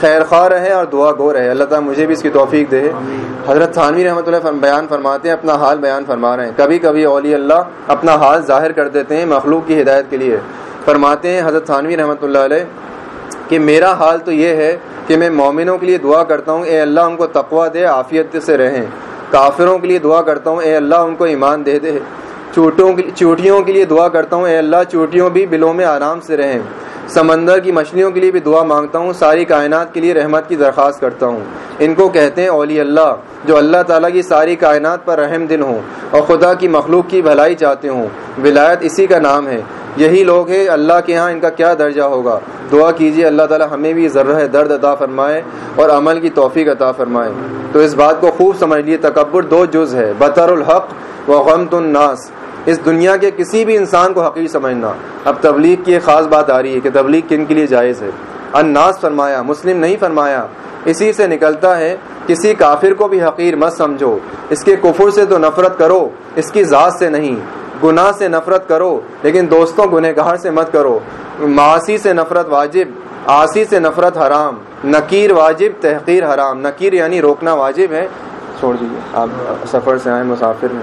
خیر خواہ رہے اور دعا گو رہے۔ اللہ تعالیٰ مجھے بھی اس کی توفیق دے۔ حضرت تھانوی رحمۃ اللہ بیان فرماتے ہیں اپنا حال بیان فرما رہے ہیں۔ کبھی کبھی اولی اللہ اپنا حال ظاہر کر دیتے ہیں مخلوق کی ہدایت کے لیے۔ فرماتے ہیں حضرت تھانوی رحمۃ اللہ علیہ کہ میرا حال تو یہ ہے کہ میں مومنوں کے لیے دعا کرتا ہوں، اے اللہ ان کو تقوا دے، عافیت سے رہیں۔ کافروں کے لیے دعا کرتا ہوں، اے اللہ ان کو ایمان دے دے۔ چوٹوں چوٹیوں کے لیے دعا کرتا ہوں، اے اللہ چوٹیوں بھی بلوں میں آرام سے رہیں۔ سمندر کی مچھلیوں کے لیے بھی دعا مانگتا ہوں، ساری کائنات کے لیے رحمت کی درخواست کرتا ہوں۔ ان کو کہتے ہیں اولی اللہ، جو اللہ تعالیٰ کی ساری کائنات پر رحم دل ہوں اور خدا کی مخلوق کی بھلائی چاہتے ہوں۔ ولایت اسی کا نام ہے۔ یہی لوگ ہیں، اللہ کے ہاں ان کا کیا درجہ ہوگا؟ دعا کیجیے اللہ تعالیٰ ہمیں بھی ذرہ درد عطا فرمائے اور عمل کی توفیق عطا فرمائے۔ تو اس بات کو خوب سمجھ لیے تکبر دو جز ہے، بطر الحق و غمت الناس۔ اس دنیا کے کسی بھی انسان کو حقیق سمجھنا۔ اب تبلیغ کی ایک خاص بات آ رہی ہے کہ تبلیغ کن کے لیے جائز ہے؟ اناس فرمایا، مسلم نہیں فرمایا۔ اسی سے نکلتا ہے، کسی کافر کو بھی حقیر مت سمجھو۔ اس کے کفر سے تو نفرت کرو، اس کی ذات سے نہیں۔ گناہ سے نفرت کرو، لیکن دوستوں گنہ گار سے مت کرو۔ معاشی سے نفرت واجب آسی سے نفرت حرام۔ نکیر واجب، تحقیر حرام۔ نکیر یعنی روکنا واجب ہے۔ چھوڑ دیجیے آپ سفر سے آئے، مسافر میں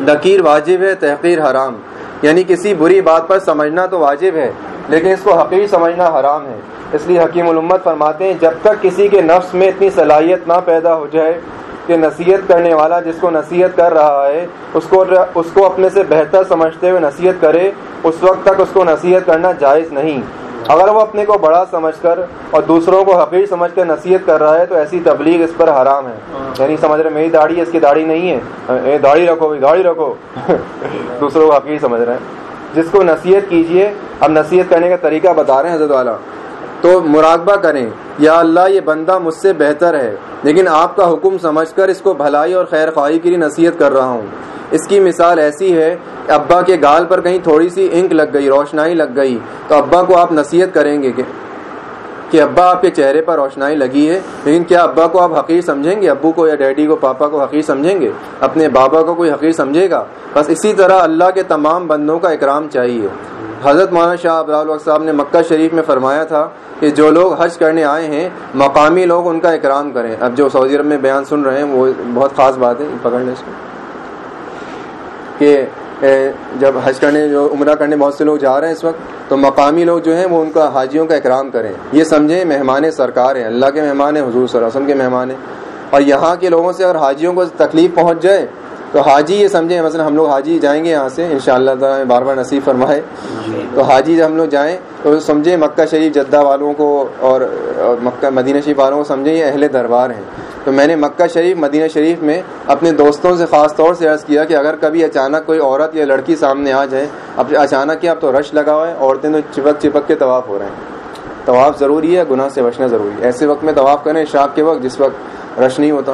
نکیر واجب ہے، تحقیر حرام۔ یعنی کسی بری بات پر سمجھنا تو واجب ہے، لیکن اس کو حقیر سمجھنا حرام ہے۔ اس لیے حکیم الامت فرماتے ہیں، جب تک کسی کے نفس میں اتنی صلاحیت نہ پیدا ہو جائے کہ نصیحت کرنے والا جس کو نصیحت کر رہا ہے، اس کو اس کو اپنے سے بہتر سمجھتے ہوئے نصیحت کرے، اس وقت تک اس کو نصیحت کرنا جائز نہیں۔ اگر وہ اپنے کو بڑا سمجھ کر اور دوسروں کو حقیر سمجھ کر نصیحت کر رہا ہے، تو ایسی تبلیغ اس پر حرام ہے۔ یعنی سمجھ رہے، میری داڑھی اس کی داڑھی نہیں ہے۔ داڑھی رکھو داڑھی رکھو۔ دوسروں کو حقیر سمجھ رہے ہیں۔ جس کو نصیحت کیجیے، اب نصیحت کرنے کا طریقہ بتا رہے ہیں حضرت والا۔ تو مراقبہ کریں۔ یا اللہ، یہ بندہ مجھ سے بہتر ہے۔ لیکن آپ کا حکم سمجھ کر اس کو بھلائی اور خیر خواہی کے لیے نصیحت کر رہا ہوں۔ اس کی مثال ایسی ہے، ابا کے گال پر کہیں تھوڑی سی انک لگ گئی، روشنائی لگ گئی۔ تو ابا کو آپ نصیحت کریں گے کہ کہ ابا آپ کے چہرے پر روشنائی لگی ہے، لیکن کیا ابا کو آپ حقیر سمجھیں گے؟ ابو کو یا ڈیڈی کو پاپا کو حقیر سمجھیں گے؟ اپنے بابا کو کوئی حقیر سمجھے گا؟ بس اسی طرح اللہ کے تمام بندوں کا اکرام چاہیے۔ حضرت مولانا شاہ ابرال صاحب نے مکہ شریف میں فرمایا تھا کہ جو لوگ حج کرنے آئے ہیں، مقامی لوگ ان کا اکرام کریں۔ اب جو سعودی عرب میں بیان سن رہے ہیں، وہ بہت خاص بات ہے، پکڑ لیں اس کو۔ کہ جب حج کرنے، جو عمرہ کرنے بہت سے لوگ جا رہے ہیں اس وقت، تو مقامی لوگ جو ہیں، وہ ان کا حاجیوں کا اکرام کریں۔ یہ سمجھیں، مہمان سرکار ہیں، اللہ کے مہمان ہیں، حضور صلی اللہ علیہ وسلم کے مہمان ہیں۔ اور یہاں کے لوگوں سے اگر حاجیوں کو تکلیف پہنچ جائے تو حاجی یہ سمجھیں، مثلا ہم لوگ حاجی جائیں گے یہاں سے ان شاء اللہ تعالیٰ بار بار نصیب فرمائے۔ تو حاجی جب ہم لوگ جائیں، تو سمجھیں مکہ شریف جدہ والوں کو اور مکہ مدینہ شریف والوں کو سمجھیں، یہ اہل دربار ہیں۔ تو میں نے مکہ شریف، مدینہ شریف میں اپنے دوستوں سے خاص طور سے عرض کیا کہ اگر کبھی اچانک کوئی عورت یا لڑکی سامنے آ جائے، اب اچانک ہی اب تو رش لگا ہوا ہے عورتیں تو چپک چپک کے طواف ہو رہے ہیں۔ طواف ضروری ہے گناہ سے بچنا ضروری ہے؟ ایسے وقت میں طواف کریں شاپ کے وقت، جس وقت رش نہیں ہوتا۔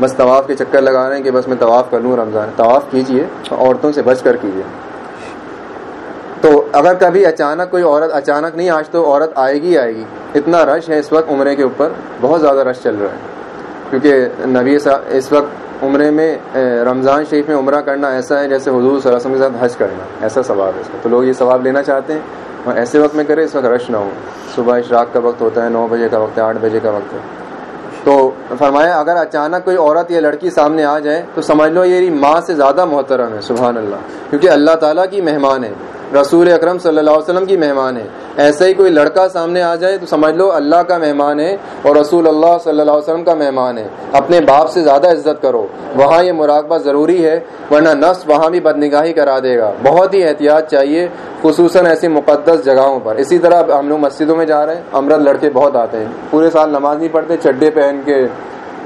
بس طواف کے چکر لگا رہے ہیں کہ بس میں طواف کر لوں رمضان۔ طواف کیجیے عورتوں سے بچ کر کیجیے۔ تو اگر کبھی اچانک کوئی عورت، اچانک نہیں، آج تو عورت آئے گی آئے گی۔ اتنا رش ہے اس وقت عمرے کے اوپر، بہت زیادہ رش چل رہا ہے۔ کیونکہ نبی اس وقت عمرے میں رمضان شریف میں عمرہ کرنا ایسا ہے جیسے حضور صلی اللہ علیہ وسلم کے ساتھ حج کرنا، ایسا ثواب ہے اس کا تو لوگ یہ ثواب لینا چاہتے ہیں اور ایسے وقت میں کرے اس وقت رش نہ ہو۔ صبح اشراق کا وقت ہوتا ہے، نو بجے کا وقت ہے، آٹھ بجے کا وقت ہے۔ تو فرمایا، اگر اچانک کوئی عورت یا لڑکی سامنے آ جائے، تو سمجھ لو یہ ماں سے زیادہ محترم ہے، سبحان اللہ، کیونکہ اللہ تعالیٰ کی مہمان ہے۔ رسول اکرم صلی اللہ علیہ وسلم کی مہمان ہے ایسا ہی کوئی لڑکا سامنے آ جائے تو سمجھ لو اللہ کا مہمان ہے اور رسول اللہ صلی اللہ علیہ وسلم کا مہمان ہے۔ اپنے باپ سے زیادہ عزت کرو۔ وہاں یہ مراقبہ ضروری ہے، ورنہ نفس وہاں بھی بدنگاہی کرا دے گا۔ بہت ہی احتیاط چاہیے، خصوصاً ایسی مقدس جگہوں پر۔ اسی طرح ہم لوگ مسجدوں میں جا رہے ہیں، امرت لڑکے بہت آتے ہیں۔ پورے سال نماز نہیں پڑھتے، چڈے پہن کے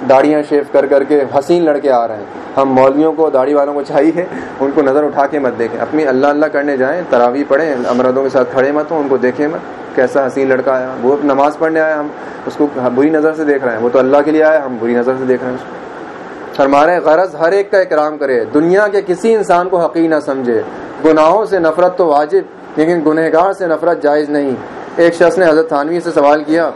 داڑیاں شیف کر کر کے حسین لڑکے آ رہے ہیں۔ ہم مولویوں کو، داڑھی والوں کو چاہیے، ان کو نظر اٹھا کے مت دیکھیں۔ اپنی اللہ اللہ کرنے جائیں تراوی پڑھیں امردوں کے ساتھ کھڑے مت ہوں، ان کو دیکھیں مت۔ کیسا حسین لڑکا آیا؟ وہ نماز پڑھنے آیا، ہم اس کو بری نظر سے دیکھ رہے ہیں۔ وہ تو اللہ کے لیے آیا، ہم بری نظر سے دیکھ رہے ہیں اس کو۔ فرمارے غرض ہر ایک کا اکرام کرے۔ دنیا کے کسی انسان کو حقیق نہ سمجھے۔ گناہوں سے نفرت تو واجب، لیکن گنہگار سے نفرت جائز نہیں۔ ایک شخص نے حضرت تھانوی سے سوال کیا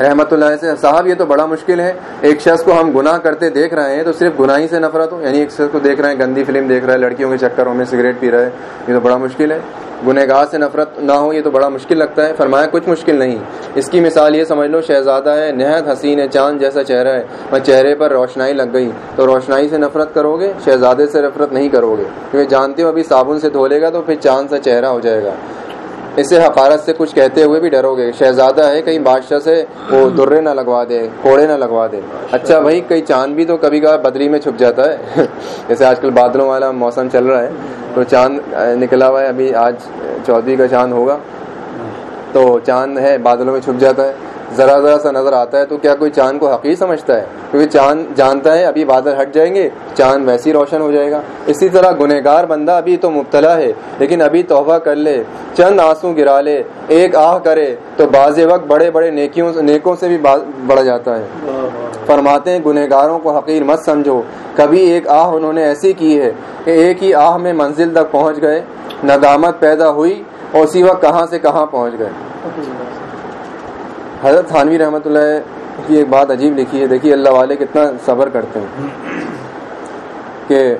رحمت اللہ سے، صاحب یہ تو بڑا مشکل ہے۔ ایک شخص کو ہم گناہ کرتے دیکھ رہے ہیں تو صرف گناہ ہی سے نفرت ہو یعنی ایک شخص کو دیکھ رہے ہیں، گندی فلم دیکھ رہا ہے، لڑکیوں کے چکروں میں سگریٹ پی رہا ہے، یہ تو بڑا مشکل ہے۔ گنہ گاہ سے نفرت نہ ہو، یہ تو بڑا مشکل لگتا ہے۔ فرمایا، کچھ مشکل نہیں۔ اس کی مثال یہ سمجھ لو، شہزادہ ہے، نہایت حسین ہے، چاند جیسا چہرہ ہے، اور چہرے پر روشنائی لگ گئی۔ تو روشنائی سے نفرت کرو گے، شہزادے سے نفرت نہیں کرو گے۔ کیونکہ جانتے ہو، ابھی صابن سے دھو لے گا تو پھر چاند سا چہرہ ہو جائے گا۔ اسے حقارت سے کچھ کہتے ہوئے بھی ڈرو گے۔ شہزادہ ہے، کہیں بادشاہ سے وہ درے نہ لگوا دے، کوڑے نہ لگوا دے۔ اچھا بھائی کئی چاند بھی تو کبھی کبھار بدری میں چھپ جاتا ہے۔ جیسے آج کل بادلوں والا موسم چل رہا ہے۔ تو چاند نکلا ہوا ہے، ابھی آج چودھری کا چاند ہوگا۔ تو چاند ہے، بادلوں میں چھپ جاتا ہے۔ ذرا ذرا سا نظر آتا ہے تو کیا کوئی چاند کو حقیق سمجھتا ہے؟ کیونکہ چاند جانتا ہے ابھی بادل ہٹ جائیں گے چاند ویسی روشن ہو جائے گا۔ اسی طرح گنہگار بندہ ابھی تو مبتلا ہے لیکن ابھی توحفہ کر لے چند آنسو گرا لے ایک آہ کرے تو بعض وقت بڑے بڑے نیکیوں نیکوں سے بھی بڑھ جاتا ہے۔ فرماتے ہیں گنہگاروں کو حقیر مت سمجھو۔ کبھی ایک آہ انہوں نے ایسی کی ہے کہ ایک ہی آہ میں منزل تک پہنچ گئے ندامت پیدا ہوئی اور اسی وقت کہاں سے کہاں پہنچ گئے۔ حضرت تھانوی رحمۃ اللہ کی ایک بات عجیب لکھی ہے۔ دیکھیے، اللہ والے کتنا صبر کرتے ہیں۔ کہ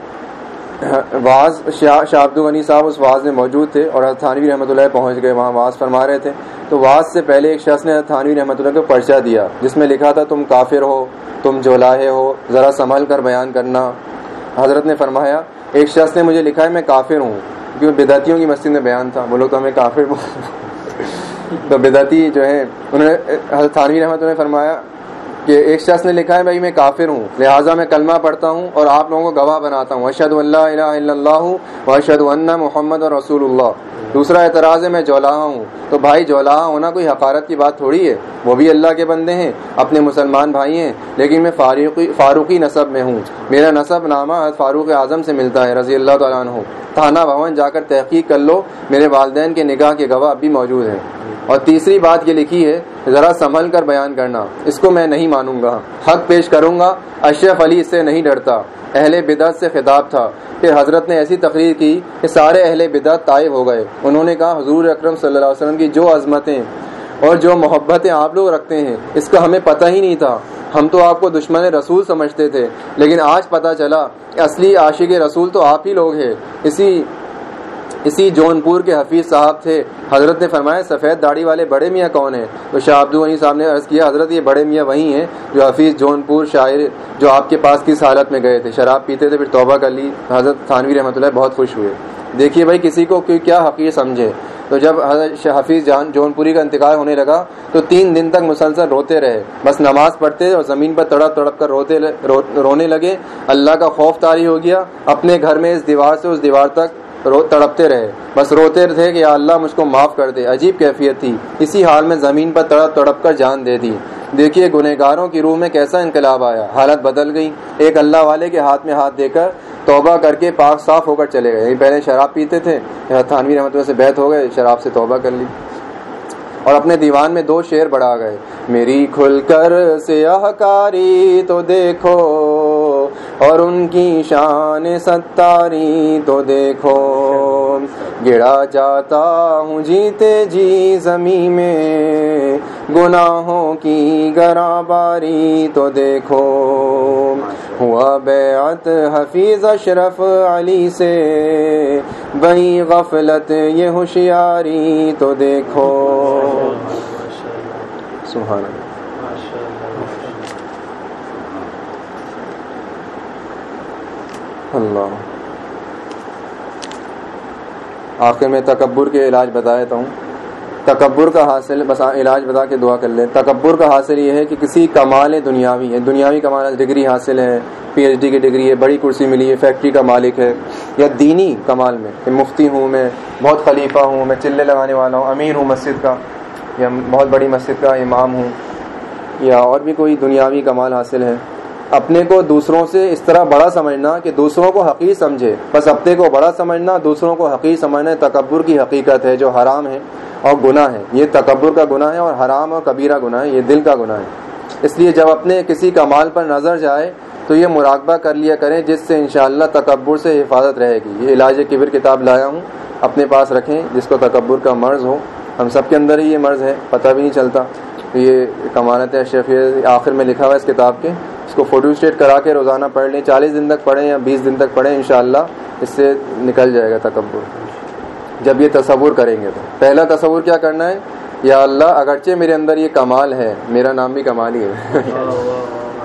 واز شاہ عبد غنی صاحب اس واز میں موجود تھے اور حضرت تھانوی رحمۃ اللہ پہنچ گئے، وہاں واز فرما رہے تھے۔ تو واز سے پہلے ایک شخص نے حضرت تھانوی رحمۃ اللہ کو پرچہ دیا، جس میں لکھا تھا، تم کافر ہو، تم جولاہے ہو، ذرا سنبھل کر بیان کرنا۔ حضرت نے فرمایا، ایک شخص نے مجھے لکھا ہے، میں کافر ہوں، کیونکہ بدعتیوں کی مسجد میں بیان تھا۔ بولو، تو ہمیں کافر تو بدعتی جو ہے، انہوں نے، حضرت تھانوی رحمت نے فرمایا کہ ایک شخص نے لکھا ہے، بھائی میں کافر ہوں، لہٰذا میں کلمہ پڑھتا ہوں اور آپ لوگوں کو گواہ بناتا ہوں۔ اشد اللہ الہ الا اللہ اشد اللہ محمد اور رسول اللہ۔ دوسرا، اعتراض ہے، میں جولاہا ہوں۔ تو بھائی، جولاہا ہونا کوئی حقارت کی بات تھوڑی ہے۔ وہ بھی اللہ کے بندے ہیں، اپنے مسلمان بھائی ہیں، لیکن میں فاروقی فاروقی نصب میں ہوں۔ میرا نصب نامہ فاروق اعظم سے ملتا ہے، رضی اللہ تعالیٰ عنہ۔ تھانہ بھون جا کر تحقیق کر لو، میرے والدین کے نگاہ کے گواہ اب بھی موجود ہیں۔ اور تیسری بات یہ لکھی ہے، ذرا سنبھل کر بیان کرنا۔ اس کو میں نہیں مانوں گا۔ حق پیش کروں گا، اشرف علی اس سے نہیں ڈرتا۔ اہل بدعت سے خطاب تھا۔ پھر حضرت نے ایسی تقریر کی کہ سارے اہل بدعت طائب ہو گئے۔ انہوں نے کہا، حضور اکرم صلی اللہ علیہ وسلم کی جو عظمتیں اور جو محبتیں آپ لوگ رکھتے ہیں، اس کا ہمیں پتہ ہی نہیں تھا۔ ہم تو آپ کو دشمن رسول سمجھتے تھے، لیکن آج پتہ چلا کہ اصلی عاشق رسول تو آپ ہی لوگ ہیں۔ اسی اسی جون پور کے حفیظ صاحب تھے۔ حضرت نے فرمایا، سفید داڑھی والے بڑے میاں کون ہیں؟ تو شاہ عبد الغنی صاحب نے عرض کیا، حضرت، یہ بڑے میاں وہی ہیں جو حفیظ جون پور شاعر، جو آپ کے پاس کس حالت میں گئے تھے؟ شراب پیتے تھے، پھر توبہ کر لی۔ حضرت تھانوی رحمۃ اللہ بہت خوش ہوئے۔ دیکھیے بھائی، کسی کو کیا حقیق سمجھے۔ تو جب حفیظ جان جون پوری کا انتقال ہونے لگا، تو تین دن تک مسلسل روتے رہے۔ بس نماز پڑھتے اور زمین پر تڑپ تڑپ کر روتے رونے لگے۔ اللہ کا خوف تاری ہو گیا۔ اپنے گھر میں اس دیوار سے، اس دیوار تک رو، تڑپتے رہے۔ بس روتے تھے کہ یا اللہ مجھ کو معاف کر دے۔ عجیب کیفیت تھی۔ اسی حال میں زمین پر تڑپ تڑپ کر جان دے دی۔ دیکھیے گنہگاروں کی روح میں کیسا انقلاب آیا۔ حالت بدل گئی۔ ایک اللہ والے کے ہاتھ میں ہاتھ دے کر توبہ کر کے پاک صاف ہو کر چلے گئے۔ یعنی پہلے شراب پیتے تھے تھانوی رحمت اللہ سے بیت ہو گئے، شراب سے توبہ کر لی۔ اور اپنے دیوان میں دو شعر بڑھا گئے۔ میری کھل کر سیاہ کاری تو دیکھو۔ اور ان کی شان ستاری تو دیکھو۔ گڑا جاتا ہوں جیتے جی زمین میں۔ گناہوں کی گرا باری تو دیکھو۔ ہوا بیعت حفیظ اشرف علی سے۔ بئی غفلت یہ ہوشیاری تو دیکھو۔ سبحان اللہ۔ اللہ۔ آخر میں تکبر کے علاج بتا دیتا ہوں۔ تکبر کا حاصل، بس علاج بتا کے دعا کر لیں۔ تکبر کا حاصل یہ ہے کہ کسی کمال دنیاوی ہے۔ دنیاوی کمال ڈگری حاصل ہے، پی ایچ ڈی کی ڈگری ہے، بڑی کرسی ملی ہے، فیکٹری کا مالک ہے۔ یا دینی کمال میں، کہ مفتی ہوں میں، بہت خلیفہ ہوں میں، چلے لگانے والا ہوں، امیر ہوں مسجد کا، یا بہت بڑی مسجد کا امام ہوں، یا اور بھی کوئی دنیاوی کمال حاصل ہے۔ اپنے کو دوسروں سے اس طرح بڑا سمجھنا کہ دوسروں کو حقیق سمجھے۔ بس اپنے کو بڑا سمجھنا دوسروں کو حقیق سمجھنا تکبر کی حقیقت ہے جو حرام ہے اور گناہ ہے۔ یہ تکبر کا گناہ ہے اور حرام اور کبیرہ گناہ ہے، یہ دل کا گناہ ہے۔ اس لیے جب اپنے کسی کمال پر نظر جائے تو یہ مراقبہ کر لیا کریں، جس سے انشاءاللہ تکبر سے حفاظت رہے گی۔ یہ علاج کبر کتاب لایا ہوں۔ اپنے پاس رکھیں جس کو تکبر کا مرض ہو۔ ہم سب کے اندر ہی یہ مرض ہے، پتہ بھی نہیں چلتا۔ یہ کمانت ہے آخر میں لکھا ہوا ہے اس کتاب کے اس کو فوٹو اسٹیٹ کرا کے روزانہ پڑھ لیں۔ چالیس دن تک پڑھیں یا بیس دن تک پڑھیں، انشاءاللہ اس سے نکل جائے گا تکبر۔ جب یہ تصور کریں گے تو۔ پہلا تصور کیا کرنا ہے؟ یا اللہ، اگرچہ میرے اندر یہ کمال ہے، میرا نام بھی کمال ہی ہے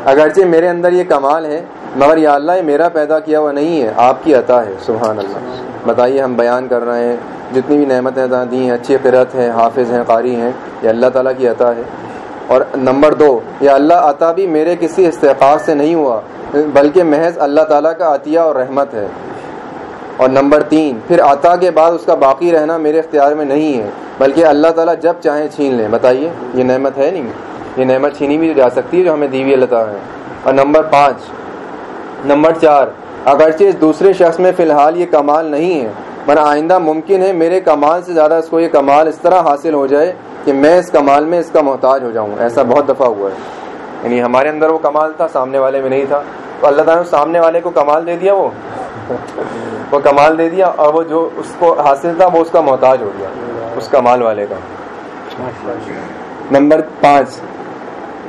اگرچہ میرے اندر یہ کمال ہے، مگر یا اللہ، یہ میرا پیدا کیا ہوا نہیں ہے، آپ کی عطا ہے، سبحان اللہ۔ بتائیے، ہم بیان کر رہے ہیں، جتنی بھی نعمتیں دی ہیں، اچھی قرت ہیں، حافظ ہیں، قاری ہیں، یہ اللہ تعالیٰ کی عطا ہے۔ اور نمبر دو یہ اللہ، عطا بھی میرے کسی استحقاق سے نہیں ہوا، بلکہ محض اللہ تعالیٰ کا عطیہ اور رحمت ہے۔ اور نمبر تین، پھر عطا کے بعد اس کا باقی رہنا میرے اختیار میں نہیں ہے، بلکہ اللہ تعالیٰ جب چاہیں چھین لیں بتائیے، یہ نعمت ہے نہیں؟ یہ نعمت چھینی بھی جا سکتی ہے جو ہمیں دیوی اللہ تعالیٰ ہے اور نمبر پانچ، نمبر چار، اگرچہ اس دوسرے شخص میں فی الحال یہ کمال نہیں ہے، مگر آئندہ ممکن ہے میرے کمال سے زیادہ اس کو یہ کمال اس طرح حاصل ہو جائے کہ میں اس کمال میں اس کا محتاج ہو جاؤں۔ ایسا بہت دفعہ ہوا ہے۔ یعنی ہمارے اندر وہ کمال تھا، سامنے والے میں نہیں تھا۔ تو اللہ تعالیٰ نے سامنے والے کو کمال دے دیا وہ؟ وہ کمال دے دیا اور وہ جو اس کو حاصل تھا وہ اس کا محتاج ہو گیا، اس کمال والے کا۔ نمبر پانچ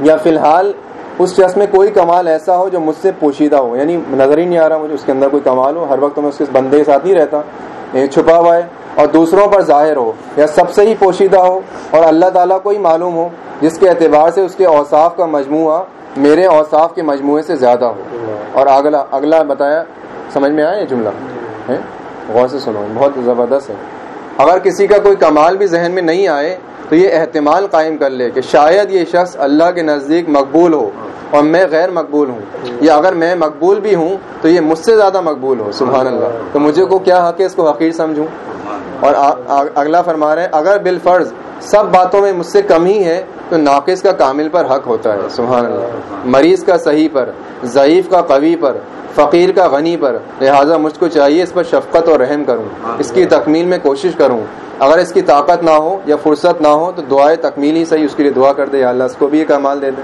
یا فی الحال اس شخص میں کوئی کمال ایسا ہو جو مجھ سے پوشیدہ ہو؟ یعنی نظر ہی نہیں آ رہا مجھے اس کے اندر کوئی کمال ہو، ہر وقت میں اس کے بندے کے ساتھ نہیں رہتا چھپا ہوا ہے، اور دوسروں پر ظاہر ہو، یا سب سے ہی پوشیدہ ہو، اور اللہ تعالیٰ کو ہی معلوم ہو جس کے اعتبار سے اس کے اوصاف کا مجموعہ میرے اوصاف کے مجموعے سے زیادہ ہو۔ اور اگلا اگلا بتایا، سمجھ میں آیا یہ جملہ؟ غور سے سنو، بہت زبردست ہے۔ اگر کسی کا کوئی کمال بھی ذہن میں نہیں آئے تو یہ احتمال قائم کر لے کہ شاید یہ شخص اللہ کے نزدیک مقبول ہو اور میں غیر مقبول ہوں یا اگر میں مقبول بھی ہوں تو یہ مجھ سے زیادہ مقبول ہو، سبحان اللہ۔ تو مجھے کو کیا حق ہے اس کو حقیر سمجھوں؟ اور اگلا فرما رہے اگر بالفرض سب باتوں میں مجھ سے کم ہی ہے، تو ناقص کا کامل پر حق ہوتا ہے، سبحان اللہ۔ مریض کا صحیح پر، ضعیف کا قوی پر، فقیر کا غنی پر۔ لہٰذا مجھ کو چاہیے اس پر شفقت اور رحم کروں۔ اس کی تکمیل میں کوشش کروں۔ اگر اس کی طاقت نہ ہو یا فرصت نہ ہو، تو دعائیں تکمیل ہی صحیح، اس کے لیے دعا کر دے۔ یا اللہ، اس کو بھی یہ کمال دے دے۔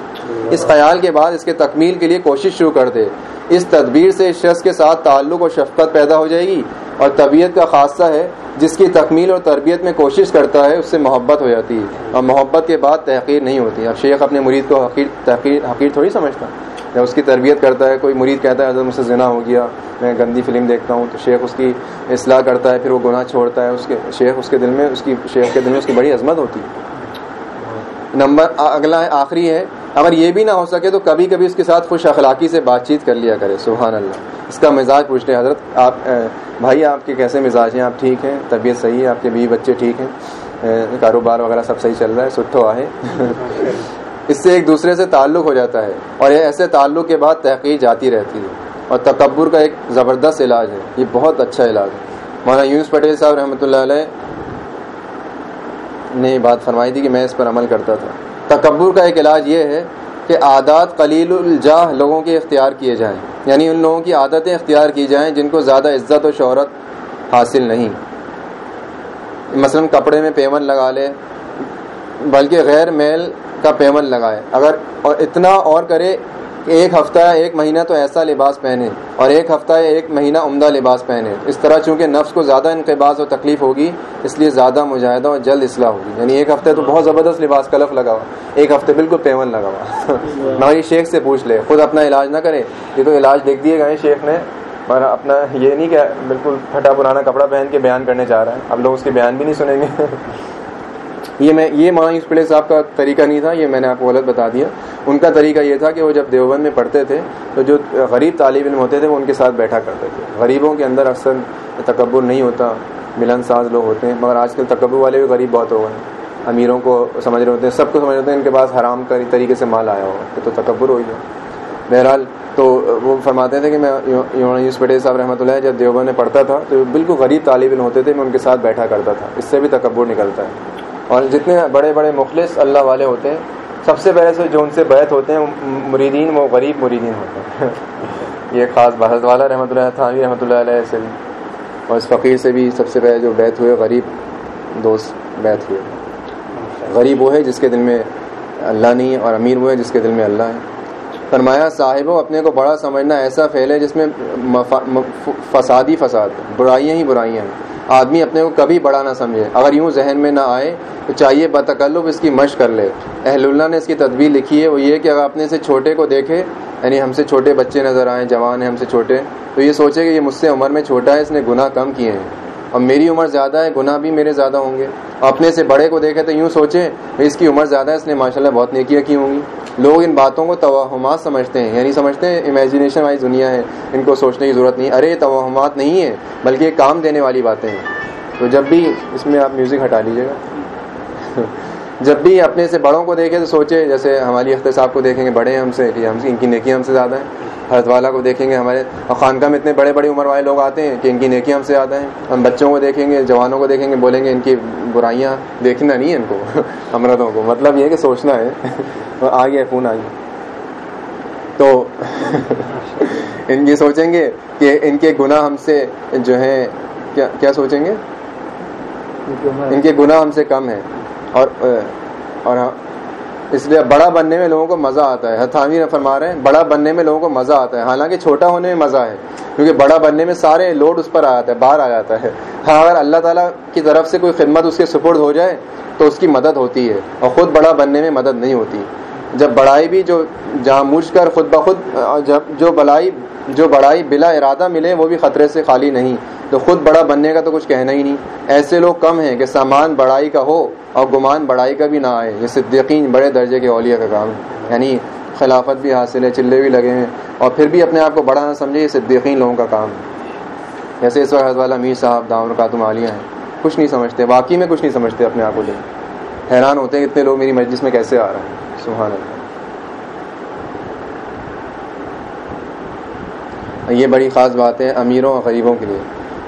اس خیال کے بعد اس کے تکمیل کے لیے کوشش شروع کر دے۔ اس تدبیر سے اس شخص کے ساتھ تعلق اور شفقت پیدا ہو جائے گی۔ اور طبیعت کا خاصہ ہے، جس کی تکمیل اور تربیت میں کوشش کرتا ہے، اس سے محبت ہو جاتی ہے اور محبت کے بعد تحقیر نہیں ہوتی۔ اب شیخ اپنے مرید کو حقیر تحقیر حقیر تھوڑی سمجھتا جب اس کی تربیت کرتا ہے، کوئی مرید کہتا ہے مجھ سے ذنا ہو گیا، میں گندی فلم دیکھتا ہوں۔ تو شیخ اس کی اصلاح کرتا ہے، پھر وہ گناہ چھوڑتا ہے۔ اس کے شیخ اس کے دل میں اس کی شیخ کے دل میں اس کی بڑی عظمت ہوتی ہے۔ نمبر اگلا ہے، آخری ہے۔ اگر یہ بھی نہ ہو سکے تو کبھی کبھی اس کے ساتھ خوش اخلاقی سے بات چیت کر لیا کرے۔ سبحان اللہ۔ اس کا مزاج پوچھ لیں حضرت، آپ بھائی، آپ کے کیسے مزاج ہیں؟ آپ ٹھیک ہیں؟ طبیعت صحیح ہے؟ آپ کے بیوی بچے ٹھیک ہیں؟ کاروبار وغیرہ سب صحیح چل رہا ہے، سٹھو آئے اس سے ایک دوسرے سے تعلق ہو جاتا ہے، اور یہ ایسے تعلق کے بعد تحقیق جاتی رہتی ہے۔ اور تکبر کا ایک زبردست علاج ہے، یہ بہت اچھا علاج ہے۔ مولانا یونس پٹیل صاحب رحمۃ اللہ علیہ نے بات فرمائی تھی کہ میں اس پر عمل کرتا تھا۔ تکبر کا ایک علاج یہ ہے کہ عادات قلیل الجاہ لوگوں کے اختیار کیے جائیں۔ یعنی ان لوگوں کی عادتیں اختیار کی جائیں جن کو زیادہ عزت و شہرت حاصل نہیں۔ مثلا کپڑے میں پیمن لگا لے، بلکہ غیر میل کا پیمن لگائے۔ اگر اور اتنا اور کرے کہ ایک ہفتہ ایک مہینہ تو ایسا لباس پہنے، اور ایک ہفتہ ایک مہینہ عمدہ لباس پہنے۔ اس طرح چونکہ نفس کو زیادہ انقباس اور تکلیف ہوگی، اس لیے زیادہ مجاہدہ اور جلد اصلاح ہوگی۔ یعنی ایک ہفتے تو بہت زبردست لباس کلف لگا ہوا۔ ایک ہفتے بالکل پیون لگا ہوا۔ ہماری شیخ سے پوچھ لے، خود اپنا علاج نہ کرے۔ یہ تو علاج دیکھ دیے گئے شیخ نے۔ اور اپنا یہ نہیں کہ بالکل پھٹا پرانا کپڑا پہن کے بیان کرنے چاہ رہا ہے۔ اب لوگ اس کے بیان بھی نہیں سنیں گے۔ یہ میں یہ مولانا یوسف پلے صاحب کا طریقہ نہیں تھا، یہ میں نے آپ کو غلط بتا دیا۔ ان کا طریقہ یہ تھا کہ وہ جب دیوبند میں پڑھتے تھے، تو جو غریب طالب علم ہوتے تھے، وہ ان کے ساتھ بیٹھا کرتے تھے۔ غریبوں کے اندر اکثر تکبر نہیں ہوتا، ملن ساز لوگ ہوتے ہیں، مگر آج کل تکبر والے بھی غریب بہت ہو گئے ہیں۔ امیروں کو سمجھ رہے ہوتے ہیں، سب کو سمجھ رہے ہوتے ہیں، ان کے پاس حرام کا طریقے سے مال آیا ہوا تو تکبر ہو گیا بہرحال تو وہ فرماتے تھے کہ میں یونس پٹیل صاحب رحمۃ اللہ جب دیوبند میں پڑھتا تھا تو بالکل غریب طالب علم ہوتے تھے، میں ان کے ساتھ بیٹھا کرتا تھا۔ اس سے بھی تکبر نکلتا ہے۔ اور جتنے بڑے بڑے مخلص اللہ والے ہوتے ہیں، سب سے پہلے سے جو ان سے بیت ہوتے ہیں مریدین، وہ غریب مریدین ہوتے ہیں۔ یہ خاص بحث والا رحمۃ اللہ تھانوی رحمۃ اللہ علیہ سے۔ اور اس فقیر سے بھی سب سے پہلے جو بیت ہوئے غریب دوست بیت ہوئے۔ غریب وہ ہے جس کے دل میں اللہ نہیں ہے اور امیر وہ ہے جس کے دل میں اللہ ہے۔ فرمایا صاحب اپنے کو بڑا سمجھنا ایسا پھیلے جس میں فسادی فساد، برائیاں ہی برائیاں ہیں۔ آدمی اپنے کو کبھی بڑا نہ سمجھے۔ اگر یوں ذہن میں نہ آئے تو چاہیے بتکلف اس کی مشق کر لے۔ اہل اللہ نے اس کی تدبیر لکھی ہے، وہ یہ کہ اگر اپنے سے چھوٹے کو دیکھے یعنی ہم سے چھوٹے بچے نظر آئیں، جوان ہیں ہم سے چھوٹے، تو یہ سوچے کہ یہ مجھ سے عمر میں چھوٹا ہے، اس نے گناہ کم کیے ہیں۔ اور میری عمر زیادہ ہے، گناہ بھی میرے زیادہ ہوں گے۔ اپنے سے بڑے کو دیکھے تو یوں سوچیں اس کی عمر زیادہ ہے، اس نے ماشاء اللہ بہت نیکیاں کی ہوں گی۔ لوگ ان باتوں کو توہمات سمجھتے ہیں یعنی سمجھتے ہیں امیجنیشن والی دنیا ہے، ان کو سوچنے کی ضرورت نہیں۔ ارے توہمات نہیں ہے بلکہ یہ کام دینے والی باتیں ہیں۔ تو جب بھی اس میں آپ میوزک ہٹا لیجیے گا۔ جب بھی اپنے سے بڑوں کو دیکھیں تو سوچے، جیسے ہماری اختر صاحب کو دیکھیں گے، بڑے ہیں ہم سے، کہ ہم ان کی نیکی ہم سے زیادہ ہیں۔ حضرت والا کو دیکھیں گے ہمارے خانقاہ میں اتنے بڑے بڑی عمر والے لوگ آتے ہیں کہ ان کی نیکیاں ہم سے زیادہ ہیں ہم بچوں کو دیکھیں گے جوانوں کو دیکھیں گے بولیں گے ان کی برائیاں دیکھنا نہیں ہے ان کو امرتوں کو۔ مطلب یہ کہ سوچنا ہے۔ آ گیا فون آ گیا۔ تو ان یہ سوچیں گے کہ ان کے گناہ ہم سے جو ہیں کیا کیا سوچیں گے؟ ان کے گناہ ہم سے کم ہیں۔ اور اور اس لیے بڑا بننے میں لوگوں کو مزہ آتا ہے۔ ہتھانوی نے فرما رہے ہیں، بڑا بننے میں لوگوں کو مزہ آتا ہے۔ حالانکہ چھوٹا ہونے میں مزہ ہے، کیونکہ بڑا بننے میں سارے لوڈ اس پر آ جاتا ہے، باہر آ جاتا ہے۔ ہاں اگر اللہ تعالیٰ کی طرف سے کوئی خدمت اس کے سپرد ہو جائے، تو اس کی مدد ہوتی ہے۔ اور خود بڑا بننے میں مدد نہیں ہوتی۔ جب بڑائی بھی جو جہاں کر خود بخود، جب جو بلائی جو بڑائی بلا ارادہ ملے وہ بھی خطرے سے خالی نہیں۔ تو خود بڑا بننے کا تو کچھ کہنا ہی نہیں۔ ایسے لوگ کم ہیں کہ سامان بڑائی کا ہو اور گمان بڑائی کا بھی نہ آئے۔ یہ صدیقین بڑے درجے کے اولیاء کا کام ہے۔ یعنی خلافت بھی حاصل ہے، چلے بھی لگے ہیں۔ اور پھر بھی اپنے آپ کو بڑا نہ سمجھے، یہ صدیقین لوگوں کا کام ہے۔ جیسے اس وقت والا میر صاحب دام کاتم عالیہ ہیں۔ کچھ نہیں سمجھتے باقی میں کچھ نہیں سمجھتے اپنے آپ کو۔ لے حیران ہوتے ہیں اتنے لوگ میری مجلس میں کیسے آ رہے ہیں؟ سبحان اللہ۔ یہ بڑی خاص بات ہے امیروں اور غریبوں کے لیے۔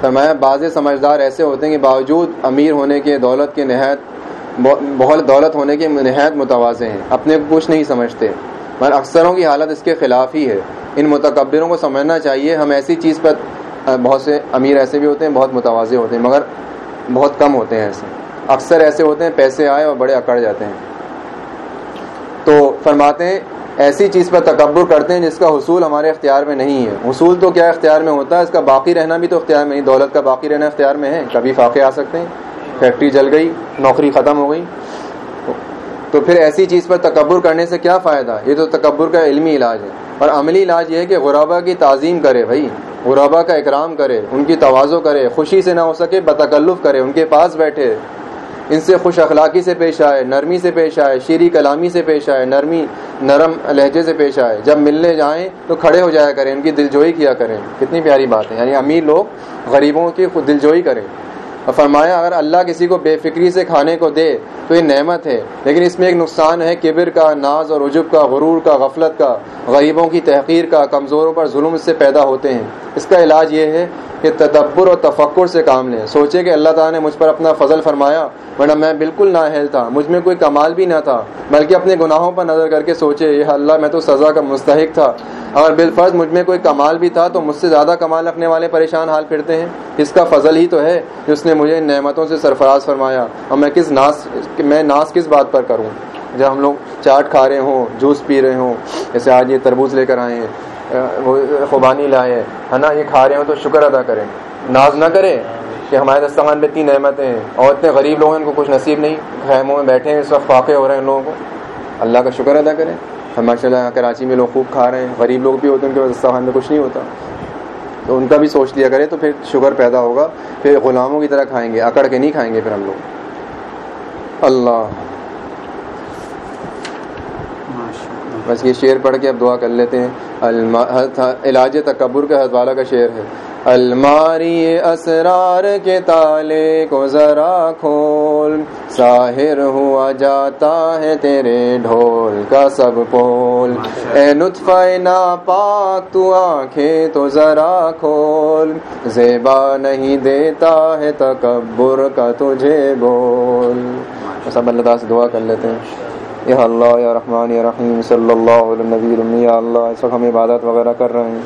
فرمایا، بعض سمجھدار ایسے ہوتے ہیں کہ باوجود امیر ہونے کے دولت کے نہایت بہت دولت ہونے کے نہایت متوازے ہیں، اپنے کو کچھ نہیں سمجھتے۔ مگر اکثروں کی حالت اس کے خلاف ہی ہے۔ ان متکبروں کو سمجھنا چاہیے، ہم ایسی چیز پر بہت سے امیر ایسے بھی ہوتے ہیں، بہت متوازے ہوتے ہیں، مگر بہت کم ہوتے ہیں ایسے۔ اکثر ایسے ہوتے ہیں، پیسے آئے اور بڑے اکڑ جاتے ہیں۔ تو فرماتے ہیں ایسی چیز پر تکبر کرتے ہیں جس کا حصول ہمارے اختیار میں نہیں ہے۔ حصول تو کیا اختیار میں ہوتا ہے؟ اس کا باقی رہنا بھی تو اختیار میں نہیں۔ دولت کا باقی رہنا اختیار میں ہے۔ کبھی فاقے آ سکتے ہیں۔ فیکٹری جل گئی، نوکری ختم ہو گئی۔ تو پھر ایسی چیز پر تکبر کرنے سے کیا فائدہ؟ یہ تو تکبر کا علمی علاج ہے۔ اور عملی علاج یہ ہے کہ غرابہ کی تعظیم کرے بھائی۔ غرابہ کا اکرام کرے، ان کی توازو کرے، خوشی سے نہ ہو سکے، بتکلف کرے، ان کے پاس بیٹھے۔ ان سے خوش اخلاقی سے پیش آئے، نرمی سے پیش آئے، شیریں کلامی سے پیش آئے، نرمی، نرم لہجے سے پیش آئے۔ جب ملنے جائیں تو کھڑے ہو جایا کریں، ان کی دلجوئی کیا کریں۔ کتنی پیاری بات ہے۔ یعنی امیر لوگ غریبوں کی دلجوئی کریں۔ اور فرمایا، اگر اللہ کسی کو بے فکری سے کھانے کو دے تو یہ نعمت ہے، لیکن اس میں ایک نقصان ہے، کبر کا ناز اور عجب کا، غرور کا، غفلت کا، غریبوں کی تحقیر کا، کمزوروں پر ظلم اس سے پیدا ہوتے ہیں۔ اس کا علاج یہ ہے کہ تدبر اور تفکر سے کام لیں۔ سوچے کہ اللہ تعالیٰ نے مجھ پر اپنا فضل فرمایا، ورنہ میں بالکل نااہل تھا۔ مجھ میں کوئی کمال بھی نہ تھا، بلکہ اپنے گناہوں پر نظر کر کے سوچے یہ اللہ، میں تو سزا کا مستحق تھا۔ اگر بالفرض مجھ میں کوئی کمال بھی تھا، تو مجھ سے زیادہ کمال رکھنے والے پریشان حال پھرتے ہیں۔ اس کا فضل ہی تو ہے جس نے مجھے نعمتوں سے سرفراز فرمایا۔ اور میں کس ناس، میں ناس کس بات پر کروں؟ جب ہم لوگ چاٹ کھا رہے ہوں، جوس پی رہے ہوں، جیسے آج یہ تربوز لے کر آئے ہیں۔ خوبانی لائے ہے نا؟ یہ کھا رہے ہوں تو شکر ادا کریں۔ ناز نہ کریں کہ ہمارے دستخان میں اتنی نعمتیں ہیں۔ اور اتنے غریب لوگ ہیں، ان کو کچھ نصیب نہیں۔ خیموں میں بیٹھے ہیں، اس وقت فاقے ہو رہے ہیں ان لوگوں کو۔ اللہ کا شکر ادا کریں۔ ہم ماشاء اللہ کراچی میں لوگ خوب کھا رہے ہیں۔ غریب لوگ بھی ہوتے ہیں، ان کے دستخان میں کچھ نہیں ہوتا۔ تو ان کا بھی سوچ لیا کرے تو پھر شکر پیدا ہوگا۔ پھر غلاموں کی طرح کھائیں گے، اکڑ کے نہیں کھائیں گے پھر ہم لوگ۔ اللہ بس یہ شعر پڑھ کے اب دعا کر لیتے ہیں۔ ہاں، علاج تکبر کا حضوالہ کا شعر ہے۔ الماری اسرار کے تالے کو ذرا کھول ظاہر ہوا جاتا ہے تیرے ڈھول کا سب پول۔ اے نا پاک تو آنکھیں تو ذرا کھول، زیبا نہیں دیتا ہے تکبر کا تجھے بول۔ سب اللہ تعالیٰ سے دعا کر لیتے ہیں۔ یا اللہ یا رحمان یا رحیم صلی اللہ علیہ نبی یا اللہ، اس وقت ہم عبادت وغیرہ کر رہے ہیں۔